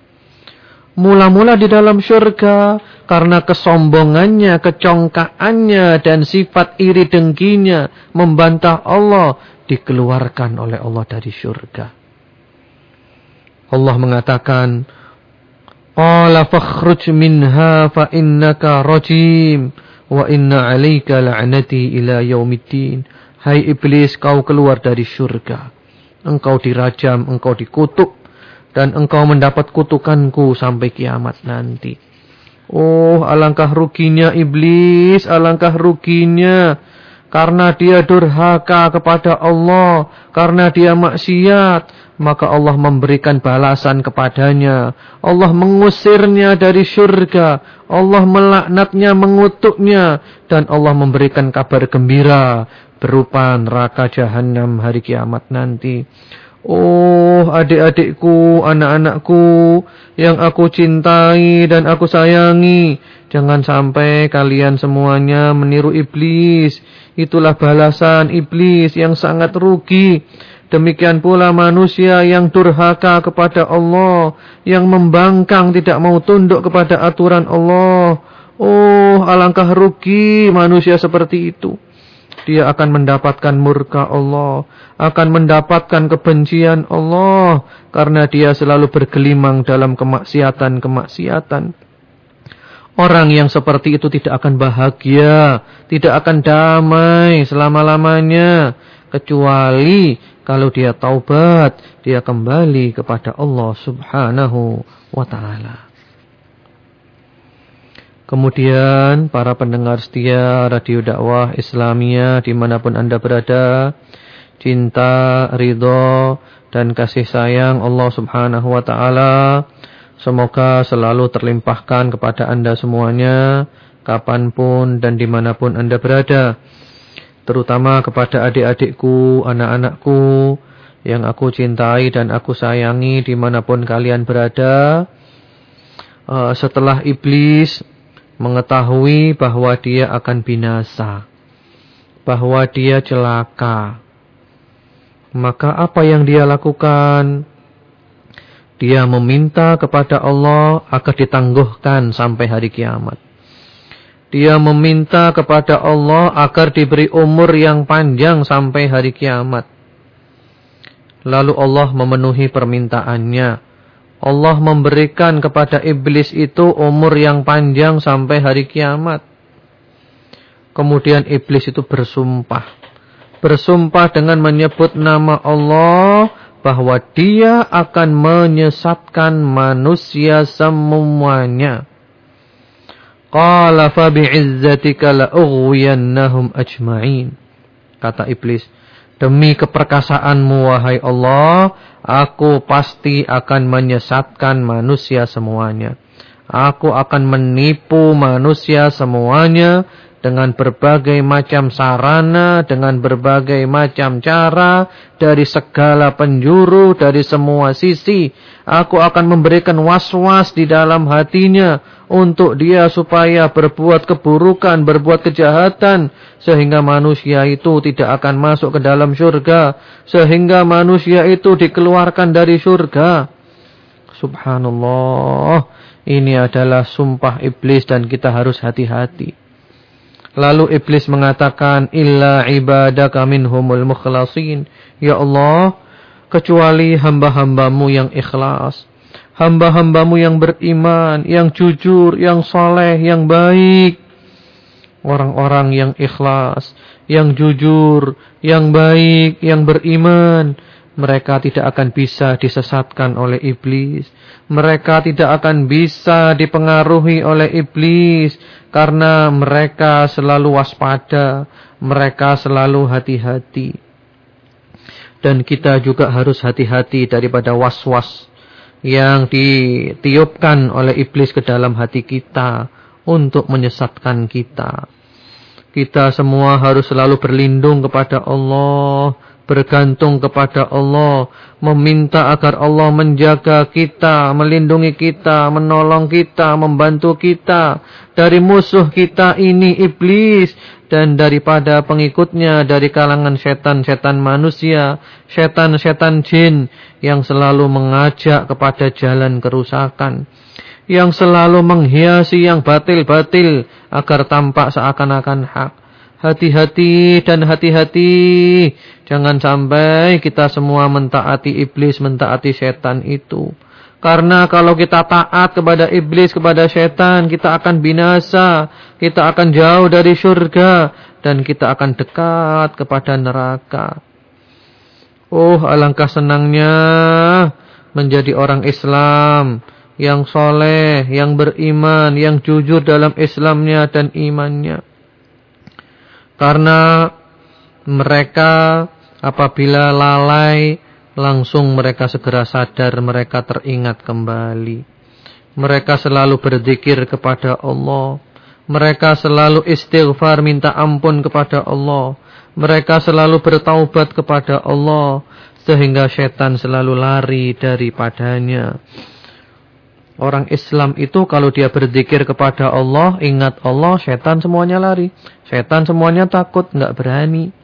Speaker 1: Mula-mula di dalam syurga karena kesombongannya, kecongkaannya dan sifat iri dengkinya membantah Allah dikeluarkan oleh Allah dari syurga. Allah mengatakan Qala fakhruj minha fa innaka rajim wa inna 'alaika la'nati ila yaumiddin. Hai iblis, kau keluar dari surga. Engkau dirajam, engkau dikutuk dan engkau mendapat kutukanku sampai kiamat nanti. Oh, alangkah ruginya iblis, alangkah ruginya. karena dia durhaka kepada Allah, karena dia maksiat, maka Allah memberikan balasan kepadanya. Allah mengusirnya dari surga, Allah melaknatnya, mengutuknya, dan Allah memberikan kabar gembira berupa neraka jahanam hari kiamat nanti. Oh adik-adikku, anak-anakku yang aku cintai dan aku sayangi. Jangan sampai kalian semuanya meniru iblis. Itulah balasan iblis yang sangat rugi. Demikian pula manusia yang durhaka kepada Allah. Yang membangkang tidak mau tunduk kepada aturan Allah. Oh alangkah rugi manusia seperti itu dia akan mendapatkan murka Allah, akan mendapatkan kebencian Allah karena dia selalu bergelimang dalam kemaksiatan-kemaksiatan. Orang yang seperti itu tidak akan bahagia, tidak akan damai selama-lamanya kecuali kalau dia taubat, dia kembali kepada Allah Subhanahu wa taala. Kemudian para pendengar setia Radio Dakwah Islamia di mana pun anda berada. Cinta, ridho, dan kasih sayang Allah subhanahu wa ta'ala. Semoga selalu terlimpahkan kepada anda semuanya. Kapan pun dan di mana pun anda berada. Terutama kepada adik-adikku, anak-anakku. Yang aku cintai dan aku sayangi di mana pun kalian berada. Uh, setelah iblis mengetahui bahwa dia akan binasa, bahwa dia celaka. Maka apa yang dia lakukan? Dia meminta kepada Allah agar ditangguhkan sampai hari kiamat. Dia meminta kepada Allah agar diberi umur yang panjang sampai hari kiamat. Lalu Allah memenuhi permintaannya Allah memberikan kepada iblis itu umur yang panjang sampai hari kiamat. Kemudian iblis itu bersumpah. Bersumpah dengan menyebut nama Allah bahwa dia akan menyesatkan manusia semuanya. Qala fa bi'izzatika la'ughwiyannahum ajma'in. Kata iblis, demi keperkasaanmu wahai Allah, Aku pasti akan menyesatkan manusia semuanya. Aku akan menipu manusia semuanya dengan berbagai macam sarana, dengan berbagai macam cara, dari segala penjuru, dari semua sisi. Aku akan memberikan was-was di dalam hatinya untuk dia supaya berbuat keburukan, berbuat kejahatan sehingga manusia itu tidak akan masuk ke dalam surga, sehingga manusia itu dikeluarkan dari surga. Subhanallah, ini adalah sumpah iblis dan kita harus hati-hati. Lalu iblis mengatakan, Illa ibadaka minhumul mukhlasin. Ya Allah, kecuali hamba-hambamu yang ikhlas hamba-hambamu yang beriman, yang jujur, yang soleh, yang baik. Orang-orang yang ikhlas, yang jujur, yang baik, yang beriman. Mereka tidak akan bisa disesatkan oleh iblis. Mereka tidak akan bisa dipengaruhi oleh iblis. Karena mereka selalu waspada. Mereka selalu hati-hati. Dan kita juga harus hati-hati daripada was-was yang ditiupkan oleh iblis ke dalam hati kita untuk menyesatkan kita. Kita semua harus selalu berlindung kepada Allah, bergantung kepada Allah, meminta agar Allah menjaga kita, melindungi kita, menolong kita, membantu kita dari musuh kita ini iblis dan daripada pengikutnya dari kalangan setan-setan manusia, setan-setan jin yang selalu mengajak kepada jalan kerusakan, yang selalu menghiasi yang batil-batil agar tampak seakan-akan hak. Hati-hati dan hati-hati, jangan sampai kita semua mentaati iblis, mentaati setan itu. Karena kalau kita taat kepada iblis, kepada setan, kita akan binasa, kita akan jauh dari surga, dan kita akan dekat kepada neraka. Oh, alangkah senangnya menjadi orang Islam yang soleh, yang beriman, yang jujur dalam Islamnya dan imannya. Karena Mereka apabila lalai langsung mereka segera sadar, mereka teringat kembali. Mereka selalu berzikir kepada Allah. Mereka selalu istighfar minta ampun kepada Allah. Mereka selalu bertaubat kepada Allah. Sehingga setan selalu lari daripadanya. Orang Islam itu kalau dia berzikir kepada Allah, ingat Allah, setan semuanya lari. Setan semuanya takut, nggak berani.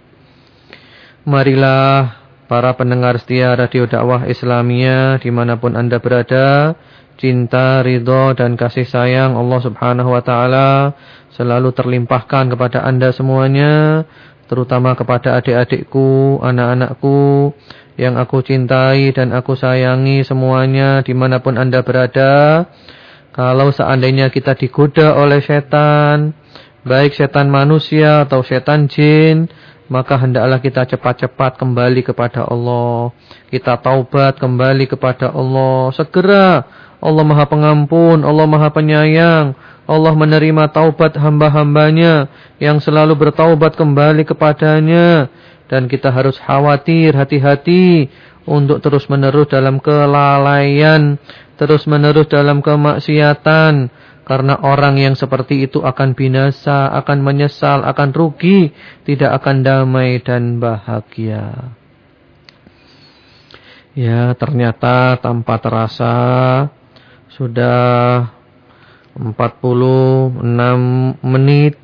Speaker 1: Marilah para pendengar setia Radio Dakwah Islamia di mana pun anda berada, cinta, ridho dan kasih sayang Allah subhanahu wa ta'ala selalu terlimpahkan kepada anda semuanya, terutama kepada adik-adikku, anak-anakku, yang aku cintai dan aku sayangi semuanya di mana pun anda berada. Kalau seandainya kita digoda oleh setan, baik setan manusia atau setan jin, maka hendaklah kita cepat-cepat kembali kepada Allah. Kita taubat kembali kepada Allah. Segera Allah Maha Pengampun, Allah Maha Penyayang. Allah menerima taubat hamba-hambanya yang selalu bertaubat kembali kepadanya. Dan kita harus khawatir, hati-hati untuk terus-menerus dalam kelalaian, terus-menerus dalam kemaksiatan karena orang yang seperti itu akan binasa, akan menyesal, akan rugi, tidak akan damai dan bahagia. Ya, ternyata tanpa terasa sudah 46 menit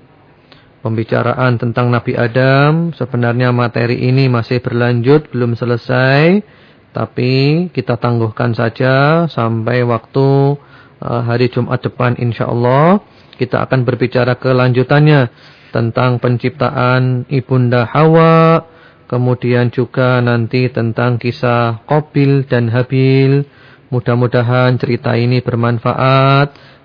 Speaker 1: pembicaraan tentang Nabi Adam. Sebenarnya materi ini masih berlanjut, belum selesai. Tapi kita tangguhkan saja sampai waktu Uh, hari Jumat depan insyaAllah kita akan berbicara kelanjutannya tentang penciptaan Ibunda Hawa, kemudian juga nanti tentang kisah Qabil dan Habil. Mudah-mudahan cerita ini bermanfaat,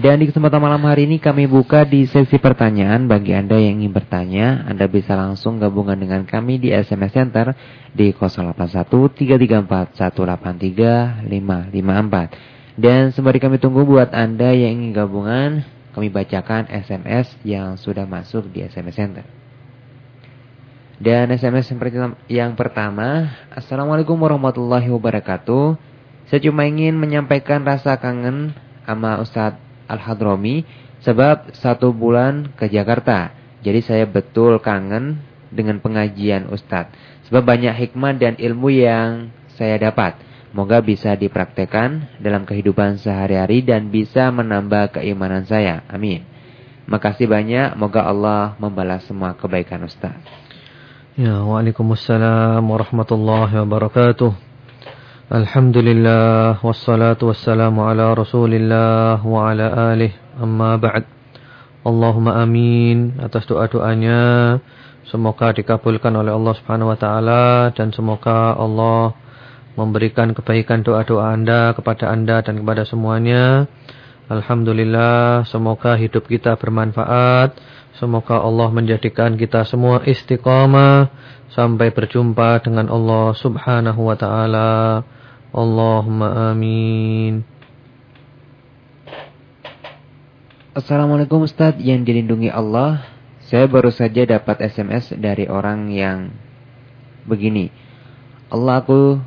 Speaker 1: Dan
Speaker 2: di kesempatan malam hari ini kami buka di sesi pertanyaan Bagi Anda yang ingin bertanya Anda bisa langsung gabungan dengan kami di SMS Center Di 081 334 183 554 dan sembari kami tunggu buat Anda yang ingin gabungan, kami bacakan SMS yang sudah masuk di SMS Center. Dan SMS yang pertama, Assalamualaikum warahmatullahi wabarakatuh. Saya cuma ingin menyampaikan rasa kangen sama Ustadz Al-Hadromi sebab satu bulan ke Jakarta. Jadi saya betul kangen dengan pengajian Ustadz. Sebab banyak hikmah dan ilmu yang saya dapat. Semoga bisa dipraktekkan dalam kehidupan sehari-hari dan bisa menambah keimanan saya. Amin. Makasih banyak. Moga Allah membalas semua kebaikan Ustaz.
Speaker 1: Ya, Waalaikumsalam warahmatullahi wabarakatuh. Alhamdulillah wassalatu wassalamu ala Rasulillah wa ala alih. Amma ba'd. Allahumma amin atas doa-doanya. Semoga dikabulkan oleh Allah Subhanahu wa taala dan semoga Allah memberikan kebaikan doa-doa Anda kepada Anda dan kepada semuanya. Alhamdulillah, semoga hidup kita bermanfaat. Semoga Allah menjadikan kita semua istiqamah sampai berjumpa dengan Allah Subhanahu wa taala. Allahumma amin.
Speaker 2: Assalamualaikum Ustaz yang dilindungi Allah. Saya baru saja dapat SMS dari orang yang begini. Allah aku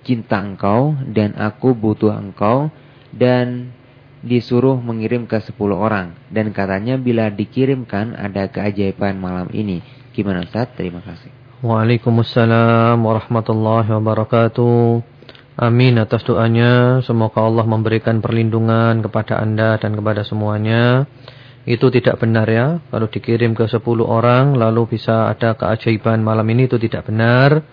Speaker 2: cinta engkau dan aku butuh engkau dan disuruh mengirim ke 10 orang dan katanya bila dikirimkan ada keajaiban malam ini. Gimana Ustaz? Terima kasih.
Speaker 1: Waalaikumsalam warahmatullahi wabarakatuh. Amin atas doanya. Semoga Allah memberikan perlindungan kepada Anda dan kepada semuanya. Itu tidak benar ya. Kalau dikirim ke 10 orang lalu bisa ada keajaiban malam ini itu tidak benar.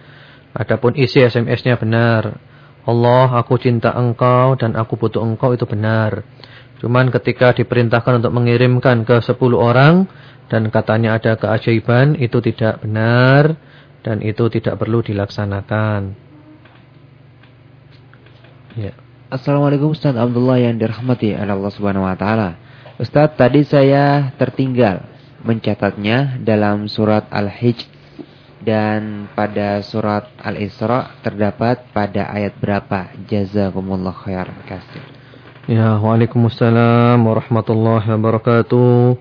Speaker 1: Adapun isi SMS-nya benar. Allah, aku cinta engkau dan aku butuh engkau itu benar. Cuman ketika diperintahkan untuk mengirimkan ke 10 orang dan katanya ada keajaiban itu tidak benar dan itu tidak perlu dilaksanakan.
Speaker 2: Ya. Assalamualaikum Ustaz Abdullah yang dirahmati Allah Subhanahu wa taala. Ustaz, tadi saya tertinggal mencatatnya dalam surat Al-Hijj dan pada surat Al-Isra terdapat pada ayat berapa? Jazakumullah khair. Kasih.
Speaker 1: Ya, Waalaikumsalam warahmatullahi wabarakatuh.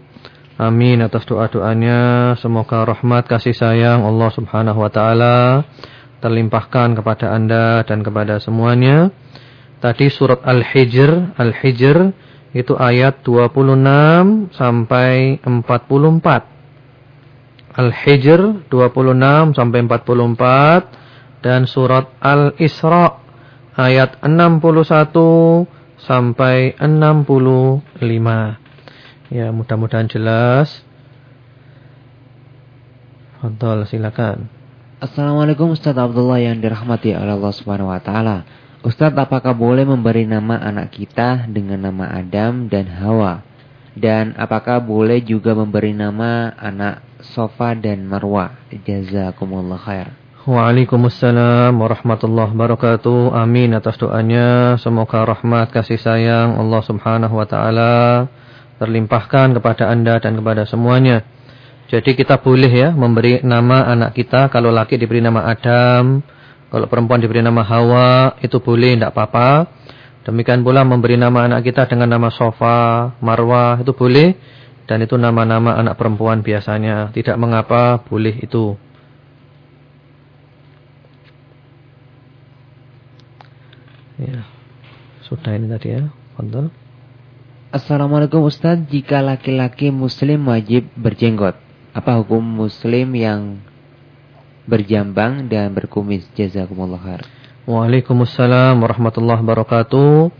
Speaker 1: Amin atas doa-doanya. Semoga rahmat kasih sayang Allah Subhanahu wa taala terlimpahkan kepada Anda dan kepada semuanya. Tadi surat Al-Hijr, Al-Hijr itu ayat 26 sampai 44. Al-Hijr 26 sampai 44 dan surat Al-Isra ayat 61 sampai 65. Ya, mudah-mudahan jelas. Fadol, silakan.
Speaker 2: Assalamualaikum Ustaz Abdullah yang dirahmati oleh Allah Subhanahu wa taala. Ustaz, apakah boleh memberi nama anak kita dengan nama Adam dan Hawa? Dan apakah boleh juga memberi nama anak Sofa dan Marwa? Jazakumullah khair.
Speaker 1: Waalaikumsalam warahmatullahi wabarakatuh. Amin atas doanya. Semoga rahmat kasih sayang Allah Subhanahu wa taala terlimpahkan kepada anda dan kepada semuanya. Jadi kita boleh ya memberi nama anak kita. Kalau laki diberi nama Adam. Kalau perempuan diberi nama Hawa. Itu boleh, tidak apa-apa. Demikian pula memberi nama anak kita dengan nama Sofa, Marwah. Itu boleh. Dan itu nama-nama anak perempuan biasanya. Tidak mengapa, boleh itu. Ya, sudah ini tadi ya. Konten.
Speaker 2: Assalamualaikum Ustaz, jika laki-laki muslim wajib berjenggot, apa hukum muslim yang berjambang dan berkumis? Jazakumullah khair.
Speaker 1: Waalaikumsalam warahmatullahi wabarakatuh.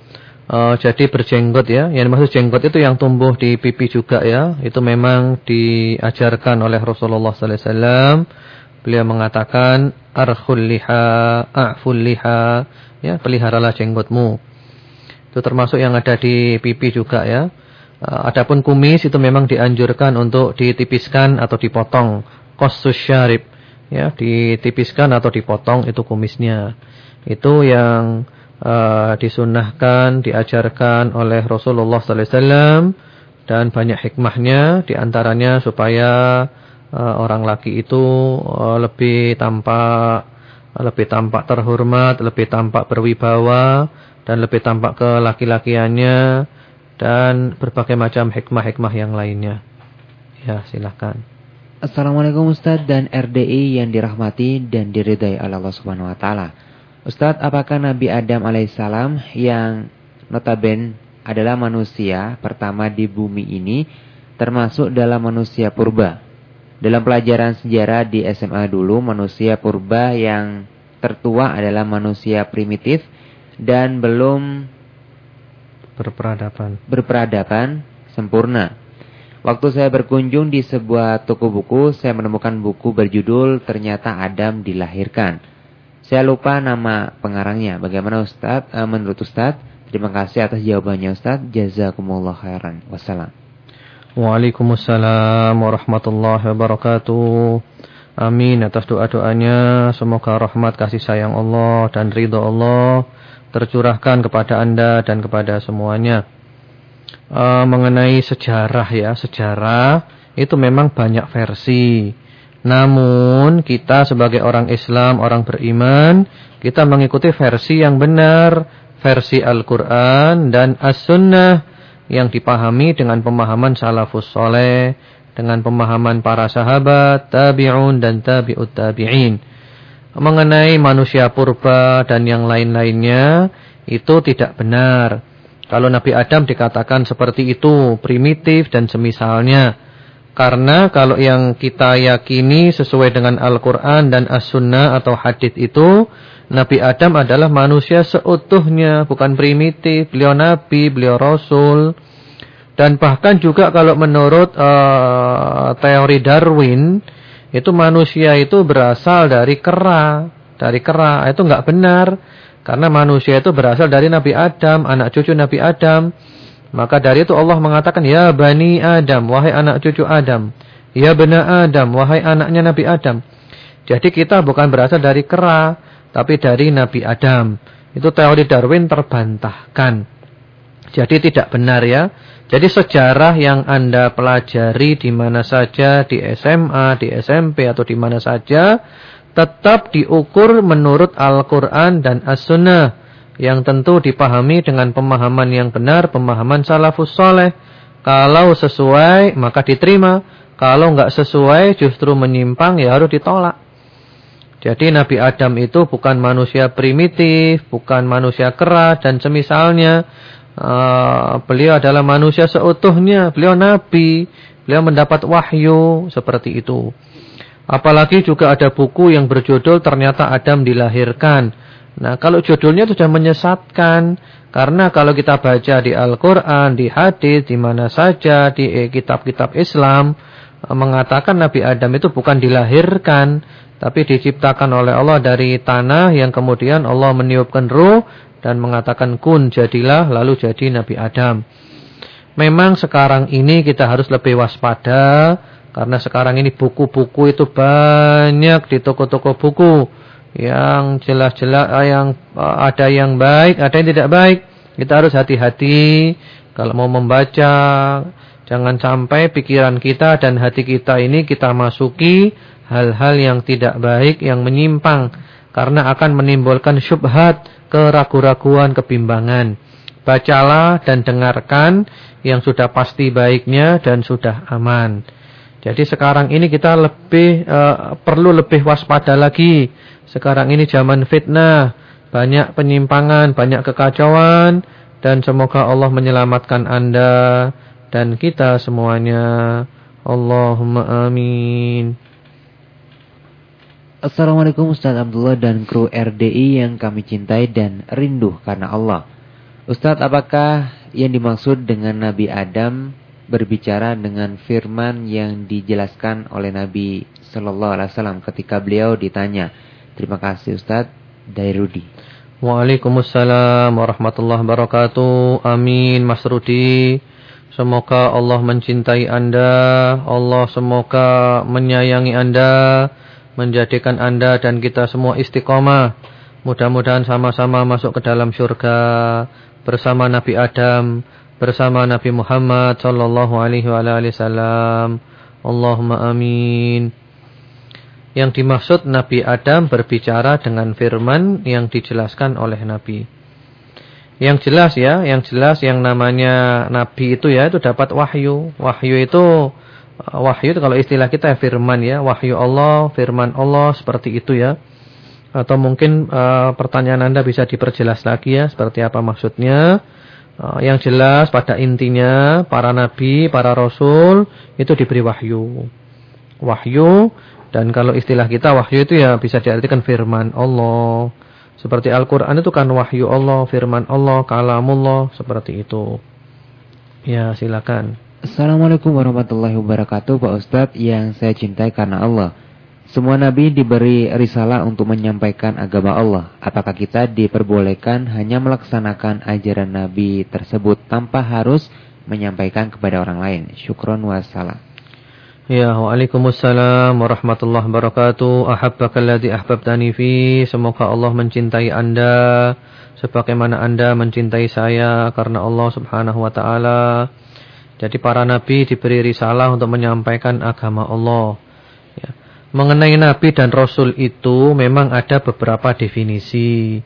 Speaker 1: Uh, jadi berjenggot ya, yang dimaksud jenggot itu yang tumbuh di pipi juga ya. Itu memang diajarkan oleh Rasulullah sallallahu alaihi wasallam. Beliau mengatakan arkhul liha, a'ful liha, ya peliharalah jenggotmu. Itu termasuk yang ada di pipi juga ya. Uh, adapun kumis itu memang dianjurkan untuk ditipiskan atau dipotong. Qassus syarib ya, ditipiskan atau dipotong itu kumisnya. Itu yang uh, disunahkan, diajarkan oleh Rasulullah sallallahu alaihi wasallam dan banyak hikmahnya di antaranya supaya uh, orang laki itu uh, lebih tampak lebih tampak terhormat, lebih tampak berwibawa dan lebih tampak ke laki-lakiannya dan berbagai macam hikmah-hikmah yang lainnya. Ya, silakan.
Speaker 2: Assalamualaikum Ustaz dan RDI yang dirahmati dan diridai oleh Allah Subhanahu wa taala. Ustaz, apakah Nabi Adam alaihissalam yang notaben adalah manusia pertama di bumi ini termasuk dalam manusia purba? Dalam pelajaran sejarah di SMA dulu, manusia purba yang tertua adalah manusia primitif dan belum
Speaker 1: berperadaban.
Speaker 2: Berperadaban sempurna. Waktu saya berkunjung di sebuah toko buku, saya menemukan buku berjudul Ternyata Adam Dilahirkan. Saya lupa nama pengarangnya. Bagaimana Ustaz? E, menurut Ustaz? Terima kasih atas jawabannya Ustaz. Jazakumullah khairan. Wassalam.
Speaker 1: Waalaikumsalam warahmatullahi wabarakatuh. Amin atas doa-doanya. Semoga rahmat kasih sayang Allah dan ridha Allah tercurahkan kepada Anda dan kepada semuanya. E, mengenai sejarah ya, sejarah itu memang banyak versi. Namun kita sebagai orang Islam, orang beriman, kita mengikuti versi yang benar, versi Al-Quran dan As-Sunnah yang dipahami dengan pemahaman salafus soleh, dengan pemahaman para sahabat, tabi'un dan tabi'ut tabi'in mengenai manusia purba dan yang lain-lainnya itu tidak benar. Kalau Nabi Adam dikatakan seperti itu, primitif dan semisalnya. Karena kalau yang kita yakini sesuai dengan Al-Quran dan As-Sunnah atau hadith itu, Nabi Adam adalah manusia seutuhnya, bukan primitif. Beliau Nabi, beliau Rasul. Dan bahkan juga kalau menurut uh, teori Darwin, itu manusia itu berasal dari kera, dari kera. Itu enggak benar. Karena manusia itu berasal dari Nabi Adam, anak cucu Nabi Adam. Maka dari itu Allah mengatakan, Ya Bani Adam, wahai anak cucu Adam. Ya Bena Adam, wahai anaknya Nabi Adam. Jadi kita bukan berasal dari kera, tapi dari Nabi Adam. Itu teori Darwin terbantahkan. Jadi tidak benar ya. Jadi sejarah yang Anda pelajari di mana saja, di SMA, di SMP atau di mana saja, tetap diukur menurut Al-Quran dan As-Sunnah. Yang tentu dipahami dengan pemahaman yang benar, pemahaman salafus soleh. Kalau sesuai maka diterima. Kalau nggak sesuai justru menyimpang ya harus ditolak. Jadi Nabi Adam itu bukan manusia primitif, bukan manusia kera dan semisalnya. Uh, beliau adalah manusia seutuhnya, beliau nabi, beliau mendapat wahyu seperti itu. Apalagi juga ada buku yang berjudul ternyata Adam dilahirkan. Nah, kalau judulnya sudah menyesatkan karena kalau kita baca di Al-Qur'an, di hadis, di mana saja di eh, kitab-kitab Islam eh, mengatakan Nabi Adam itu bukan dilahirkan, tapi diciptakan oleh Allah dari tanah yang kemudian Allah meniupkan ruh dan mengatakan kun jadilah lalu jadi Nabi Adam. Memang sekarang ini kita harus lebih waspada karena sekarang ini buku-buku itu banyak di toko-toko buku yang jelas-jelas eh, yang eh, ada yang baik, ada yang tidak baik. Kita harus hati-hati kalau mau membaca. Jangan sampai pikiran kita dan hati kita ini kita masuki hal-hal yang tidak baik, yang menyimpang. Karena akan menimbulkan syubhat, keraguan-raguan, kebimbangan. Bacalah dan dengarkan yang sudah pasti baiknya dan sudah aman. Jadi sekarang ini kita lebih uh, perlu lebih waspada lagi. Sekarang ini zaman fitnah, banyak penyimpangan, banyak kekacauan dan semoga Allah menyelamatkan Anda dan kita semuanya. Allahumma amin.
Speaker 2: Assalamualaikum Ustaz Abdullah dan kru RDI yang kami cintai dan rindu karena Allah. Ustaz, apakah yang dimaksud dengan Nabi Adam berbicara dengan firman yang dijelaskan oleh Nabi Shallallahu Alaihi Wasallam ketika beliau ditanya. Terima kasih Ustadz dari Rudi.
Speaker 1: Waalaikumsalam warahmatullahi wabarakatuh. Amin Mas Rudi. Semoga Allah mencintai Anda. Allah semoga menyayangi Anda. Menjadikan Anda dan kita semua istiqomah. Mudah-mudahan sama-sama masuk ke dalam surga. Bersama Nabi Adam bersama Nabi Muhammad sallallahu alaihi wasallam. Allahumma amin. Yang dimaksud Nabi Adam berbicara dengan firman yang dijelaskan oleh Nabi. Yang jelas ya, yang jelas yang namanya Nabi itu ya itu dapat wahyu. Wahyu itu wahyu itu kalau istilah kita ya firman ya, wahyu Allah, firman Allah seperti itu ya. Atau mungkin uh, pertanyaan Anda bisa diperjelas lagi ya, seperti apa maksudnya. Eh, yang jelas pada intinya para nabi, para rasul itu diberi wahyu. Wahyu dan kalau istilah kita wahyu itu ya bisa diartikan firman Allah. Seperti Al-Qur'an itu kan wahyu Allah, firman Allah, kalamullah seperti itu. Ya, silakan.
Speaker 2: Assalamualaikum warahmatullahi wabarakatuh Pak Ustadz yang saya cintai karena Allah semua nabi diberi risalah untuk menyampaikan agama Allah. Apakah kita diperbolehkan hanya melaksanakan ajaran nabi tersebut tanpa harus menyampaikan kepada orang lain? Syukron wassalam.
Speaker 1: Ya, waalaikumsalam warahmatullahi wabarakatuh. Ahabbaka alladhi ahbabtani fi. Semoga Allah mencintai Anda sebagaimana Anda mencintai saya karena Allah Subhanahu wa taala. Jadi para nabi diberi risalah untuk menyampaikan agama Allah. Mengenai Nabi dan Rasul itu memang ada beberapa definisi.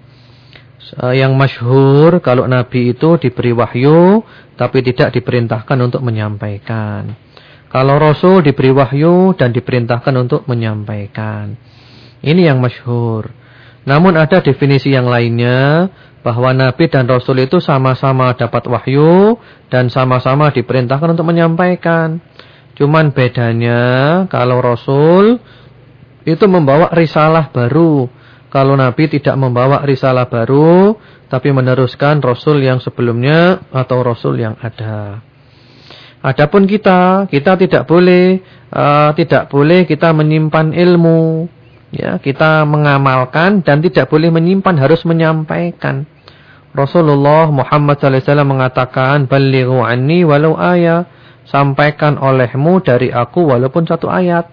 Speaker 1: Yang masyhur kalau Nabi itu diberi wahyu tapi tidak diperintahkan untuk menyampaikan. Kalau Rasul diberi wahyu dan diperintahkan untuk menyampaikan. Ini yang masyhur. Namun ada definisi yang lainnya bahwa Nabi dan Rasul itu sama-sama dapat wahyu dan sama-sama diperintahkan untuk menyampaikan. Cuman bedanya kalau Rasul itu membawa risalah baru. Kalau Nabi tidak membawa risalah baru, tapi meneruskan Rasul yang sebelumnya atau Rasul yang ada. Adapun kita, kita tidak boleh, uh, tidak boleh kita menyimpan ilmu. Ya, kita mengamalkan dan tidak boleh menyimpan, harus menyampaikan. Rasulullah Muhammad SAW mengatakan, Balighu anni walau ayat sampaikan olehmu dari aku walaupun satu ayat.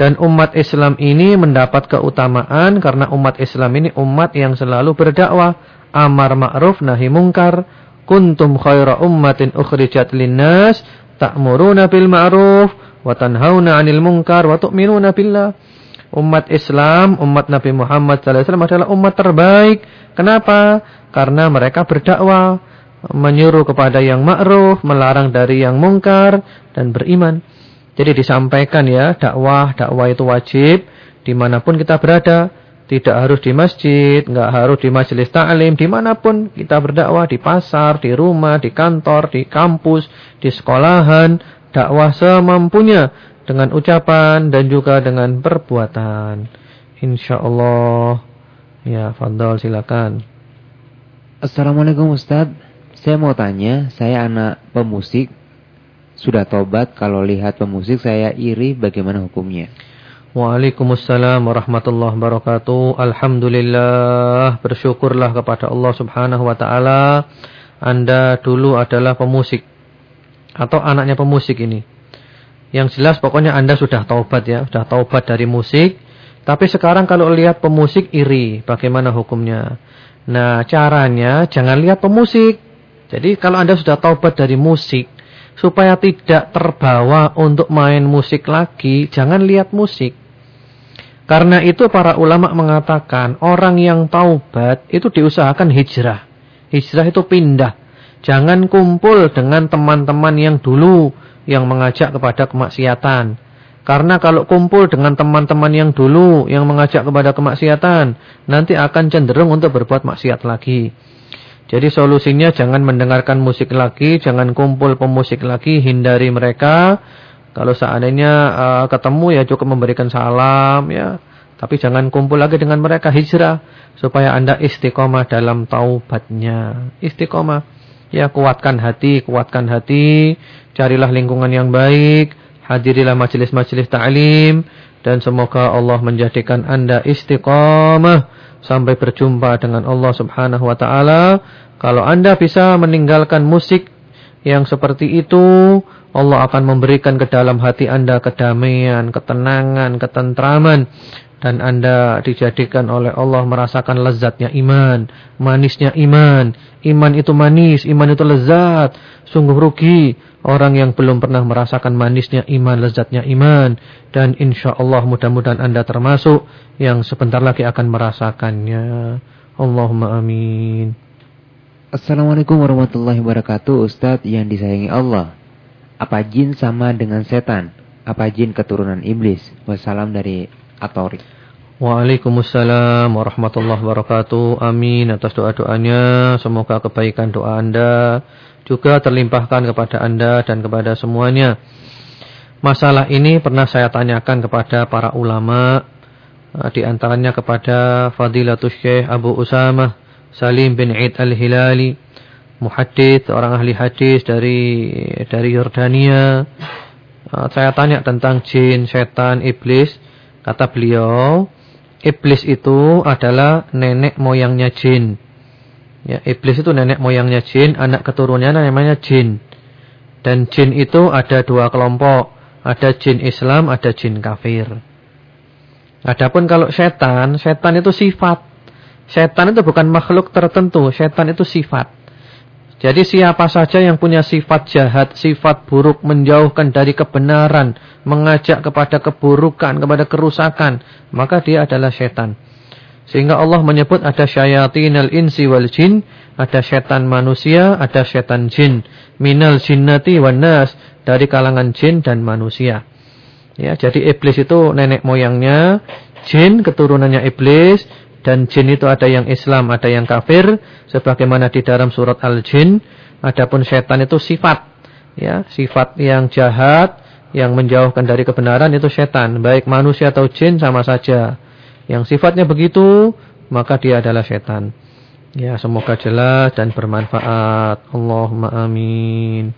Speaker 1: Dan umat Islam ini mendapat keutamaan karena umat Islam ini umat yang selalu berdakwah. Amar ma'ruf nahi mungkar. Kuntum khaira ummatin ukhrijat linnas. Ta'muruna bil ma'ruf. Wa tanhauna 'anil munkar. Wa tu'minuna billah. Umat Islam, umat Nabi Muhammad SAW adalah umat terbaik. Kenapa? Karena mereka berdakwah. Menyuruh kepada yang ma'ruf. Melarang dari yang mungkar. Dan beriman. Jadi disampaikan ya, dakwah, dakwah itu wajib di mana pun kita berada. Tidak harus di masjid, nggak harus di majelis ta'lim, di mana pun kita berdakwah, di pasar, di rumah, di kantor, di kampus, di sekolahan, dakwah semampunya dengan ucapan dan juga dengan perbuatan. Insya Allah. Ya, Fadol silakan.
Speaker 2: Assalamualaikum Ustaz. Saya mau tanya, saya anak pemusik sudah tobat kalau lihat pemusik saya iri bagaimana hukumnya?
Speaker 1: Waalaikumsalam warahmatullahi wabarakatuh. Alhamdulillah bersyukurlah kepada Allah Subhanahu wa taala Anda dulu adalah pemusik atau anaknya pemusik ini. Yang jelas pokoknya Anda sudah taubat ya, sudah taubat dari musik. Tapi sekarang kalau lihat pemusik iri, bagaimana hukumnya? Nah, caranya jangan lihat pemusik. Jadi kalau Anda sudah taubat dari musik, supaya tidak terbawa untuk main musik lagi, jangan lihat musik. Karena itu para ulama mengatakan orang yang taubat itu diusahakan hijrah. Hijrah itu pindah. Jangan kumpul dengan teman-teman yang dulu yang mengajak kepada kemaksiatan. Karena kalau kumpul dengan teman-teman yang dulu yang mengajak kepada kemaksiatan, nanti akan cenderung untuk berbuat maksiat lagi. Jadi solusinya jangan mendengarkan musik lagi, jangan kumpul pemusik lagi, hindari mereka. Kalau seandainya uh, ketemu ya cukup memberikan salam ya. Tapi jangan kumpul lagi dengan mereka hijrah supaya Anda istiqomah dalam taubatnya. Istiqomah. Ya kuatkan hati, kuatkan hati, carilah lingkungan yang baik, hadirilah majelis-majelis ta'lim dan semoga Allah menjadikan Anda istiqomah sampai berjumpa dengan Allah Subhanahu wa taala. Kalau Anda bisa meninggalkan musik yang seperti itu, Allah akan memberikan ke dalam hati Anda kedamaian, ketenangan, ketentraman dan Anda dijadikan oleh Allah merasakan lezatnya iman, manisnya iman. Iman itu manis, iman itu lezat. Sungguh rugi orang yang belum pernah merasakan manisnya iman, lezatnya iman. Dan insya Allah mudah-mudahan Anda termasuk yang sebentar lagi akan merasakannya. Allahumma amin.
Speaker 2: Assalamualaikum warahmatullahi wabarakatuh Ustadz yang disayangi Allah Apa jin sama dengan setan? Apa jin keturunan iblis? Wassalam dari Atori
Speaker 1: Waalaikumsalam warahmatullahi wabarakatuh. Amin atas doa-doanya. Semoga kebaikan doa anda Juga terlimpahkan kepada anda dan kepada semuanya. Masalah ini pernah saya tanyakan kepada para ulama Ah, di antaranya kepada Fadilatul Syekh Abu Usamah Salim bin Id Al-Hilali muhaddits orang ahli hadis dari dari Yordania. Ah, saya tanya tentang jin, setan, iblis kata beliau iblis itu adalah nenek moyangnya jin ya iblis itu nenek moyangnya jin anak keturunannya namanya jin dan jin itu ada dua kelompok ada jin Islam ada jin kafir Adapun kalau setan, setan itu sifat. Setan itu bukan makhluk tertentu, setan itu sifat. Jadi siapa saja yang punya sifat jahat, sifat buruk, menjauhkan dari kebenaran, mengajak kepada keburukan, kepada kerusakan, maka dia adalah setan. Sehingga Allah menyebut ada syayatinal insi wal jin, ada setan manusia, ada setan jin. Minal jinnati wan nas, dari kalangan jin dan manusia. Ya, jadi iblis itu nenek moyangnya jin, keturunannya iblis dan jin itu ada yang Islam, ada yang kafir sebagaimana di dalam surat Al-Jin. Adapun setan itu sifat ya, sifat yang jahat yang menjauhkan dari kebenaran itu setan, baik manusia atau jin sama saja. Yang sifatnya begitu, maka dia adalah setan. Ya, semoga jelas dan bermanfaat. Allahumma amin.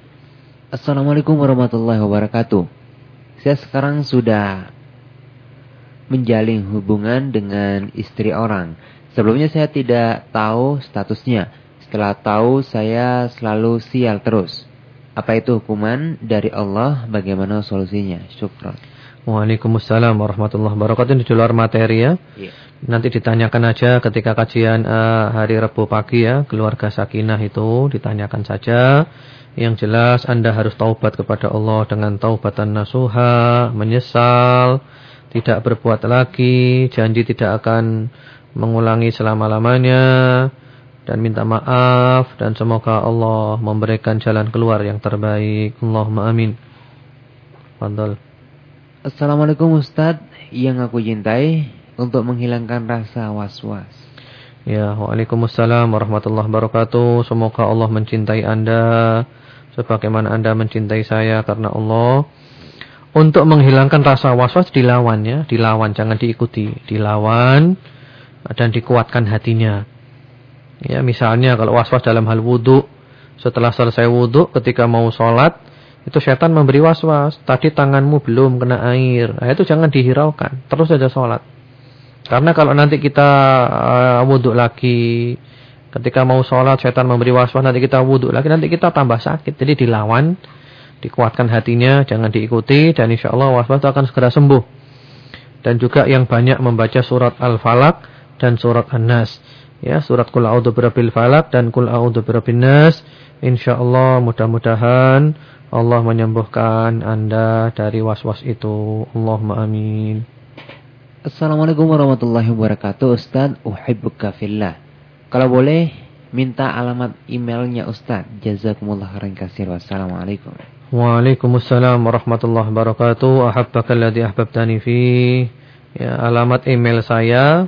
Speaker 2: Assalamualaikum warahmatullahi wabarakatuh. Saya sekarang sudah menjalin hubungan dengan istri orang. Sebelumnya saya tidak tahu statusnya. Setelah tahu saya selalu sial terus. Apa itu hukuman dari Allah? Bagaimana solusinya? Syukron.
Speaker 1: Waalaikumsalam warahmatullahi wabarakatuh. Ini di luar materi ya. Iya. Nanti ditanyakan aja ketika kajian uh, hari Rabu pagi ya, keluarga Sakinah itu ditanyakan saja. Yang jelas Anda harus taubat kepada Allah dengan taubatan nasuha, menyesal, tidak berbuat lagi, janji tidak akan mengulangi selama-lamanya dan minta maaf dan semoga Allah memberikan jalan keluar yang terbaik. Allahumma amin. Fadal.
Speaker 2: Assalamualaikum Ustaz yang aku cintai untuk menghilangkan rasa was-was.
Speaker 1: Ya, Waalaikumsalam warahmatullahi wabarakatuh. Semoga Allah mencintai Anda sebagaimana Anda mencintai saya karena Allah. Untuk menghilangkan rasa was-was dilawan ya, dilawan jangan diikuti, dilawan dan dikuatkan hatinya. Ya, misalnya kalau was-was dalam hal wudhu, setelah selesai wudhu ketika mau sholat itu setan memberi was-was. Tadi tanganmu belum kena air. Nah, itu jangan dihiraukan. Terus saja sholat. Karena kalau nanti kita uh, wudhu lagi. Ketika mau sholat setan memberi was-was. Nanti kita wudhu lagi. Nanti kita tambah sakit. Jadi dilawan. Dikuatkan hatinya. Jangan diikuti. Dan insya Allah was-was akan segera sembuh. Dan juga yang banyak membaca surat Al-Falaq. Dan surat An-Nas. Ya, surat Kul A'udhu Birabil Falaq. Dan Kul A'udhu Birabil Nas. Insya Allah mudah-mudahan Allah menyembuhkan Anda dari was-was itu. Allahumma amin.
Speaker 2: Assalamualaikum warahmatullahi wabarakatuh. Ustaz, uhibbuka fillah. Kalau boleh, minta alamat emailnya Ustaz. Jazakumullah khairan kasir. Wassalamualaikum.
Speaker 1: Waalaikumsalam warahmatullahi wabarakatuh. Ahabbaka alladhi ahbabtani fi. Ya, alamat email saya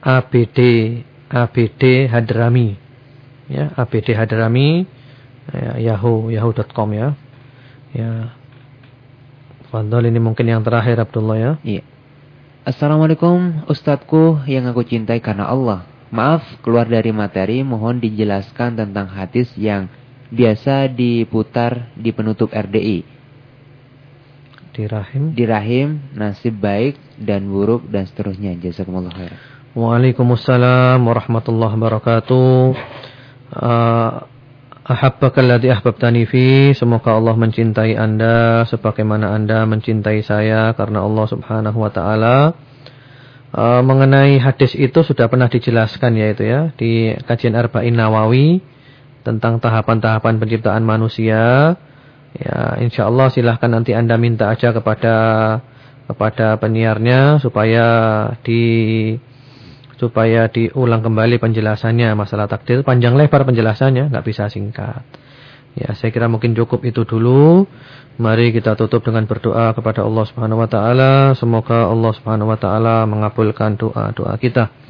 Speaker 1: abd abd hadrami. Ya, abd hadrami ya, Yahoo yahoo.com ya. Ya. Fadol ini mungkin yang terakhir Abdullah ya.
Speaker 2: Iya. Assalamualaikum Ustadzku yang aku cintai karena Allah. Maaf keluar dari materi mohon dijelaskan tentang hadis yang biasa diputar di penutup RDI.
Speaker 1: Di rahim?
Speaker 2: Di rahim, nasib baik dan buruk dan seterusnya. Jazakumullah khair.
Speaker 1: Waalaikumsalam warahmatullahi wabarakatuh. Uh, Ahabbakalladzi ahbabtani fi Semoga Allah mencintai anda Sebagaimana anda mencintai saya Karena Allah subhanahu wa ta'ala uh, Mengenai hadis itu Sudah pernah dijelaskan yaitu ya Di kajian Arba'in Nawawi Tentang tahapan-tahapan penciptaan manusia. Ya insya Allah silahkan nanti anda minta aja kepada Kepada penyiarnya Supaya di supaya diulang kembali penjelasannya masalah takdir. Panjang lebar penjelasannya nggak bisa singkat. Ya saya kira mungkin cukup itu dulu. Mari kita tutup dengan berdoa kepada Allah Subhanahu wa taala. Semoga Allah Subhanahu wa taala mengabulkan doa-doa kita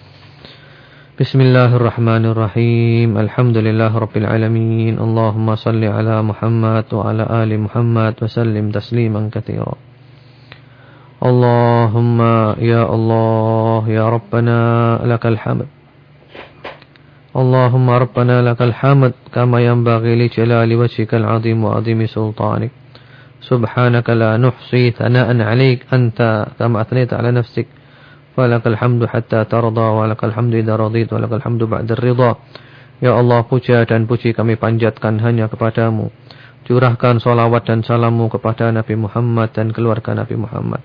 Speaker 1: بسم الله الرحمن الرحيم الحمد لله رب العالمين اللهم صل على محمد وعلى آل محمد وسلم تسليما كثيرا اللهم يا الله يا ربنا لك الحمد اللهم ربنا لك الحمد كما ينبغي لجلال وجهك العظيم وعظيم سلطانك سبحانك لا نحصي ثناء عليك أنت كما أثنيت على نفسك Walakal hamdu hatta tarda Walakal hamdu idha radid Walakal hamdu ba'da rida Ya Allah puja dan puji kami panjatkan hanya kepadamu. Curahkan salawat dan salammu kepada Nabi Muhammad dan keluarga Nabi Muhammad.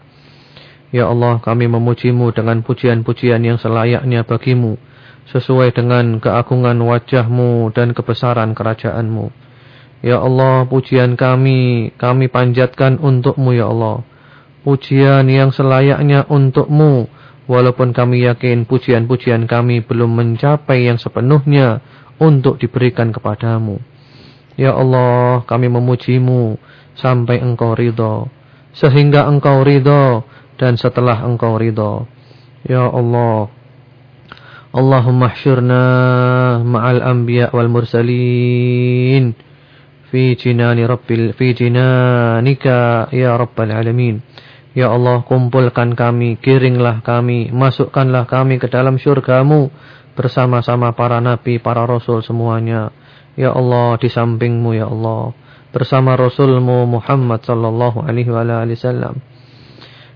Speaker 1: Ya Allah kami memujimu dengan pujian-pujian yang selayaknya bagimu Sesuai dengan keagungan wajahmu dan kebesaran kerajaanmu. Ya Allah pujian kami kami panjatkan untukmu ya Allah. Pujian yang selayaknya untukmu Walaupun kami yakin pujian-pujian kami belum mencapai yang sepenuhnya Untuk diberikan kepadamu Ya Allah kami memujimu Sampai engkau ridho Sehingga engkau ridho dan setelah engkau ridha. Ya Allah. Allahumma hsyurna ma'al anbiya wal mursalin fi jinani rabbil fi jinanika ya rabbal alamin. Ya Allah kumpulkan kami, kiringlah kami, masukkanlah kami ke dalam syurgamu bersama-sama para nabi, para rasul semuanya. Ya Allah di sampingmu ya Allah bersama rasulmu Muhammad sallallahu alaihi wasallam.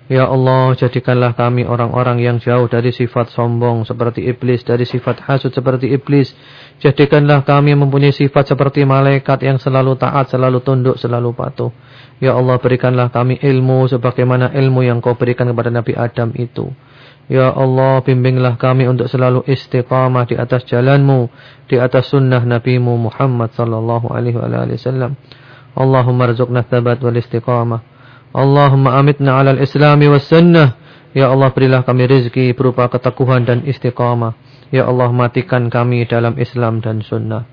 Speaker 1: Ya Allah, jadikanlah kami orang-orang yang jauh dari sifat sombong seperti iblis, dari sifat hasud seperti iblis. Jadikanlah kami mempunyai sifat seperti malaikat yang selalu taat, selalu tunduk, selalu patuh. Ya Allah, berikanlah kami ilmu sebagaimana ilmu yang kau berikan kepada Nabi Adam itu. Ya Allah, bimbinglah kami untuk selalu istiqamah di atas jalanmu, di atas sunnah NabiMu Muhammad sallallahu alaihi wasallam. Allahumma rizukna thabat wal istiqamah. Allahumma amitna ala al-islami was sunnah. Ya Allah berilah kami rezeki berupa keteguhan dan istiqamah. Ya Allah matikan kami dalam Islam dan sunnah.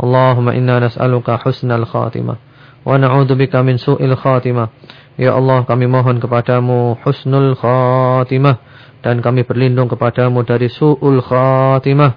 Speaker 1: Allahumma inna nas'aluka husnal khatimah. Wa na'udzubika min su'il khatimah. Ya Allah kami mohon kepadamu husnul khatimah. Dan kami berlindung kepadamu dari su'ul khatimah.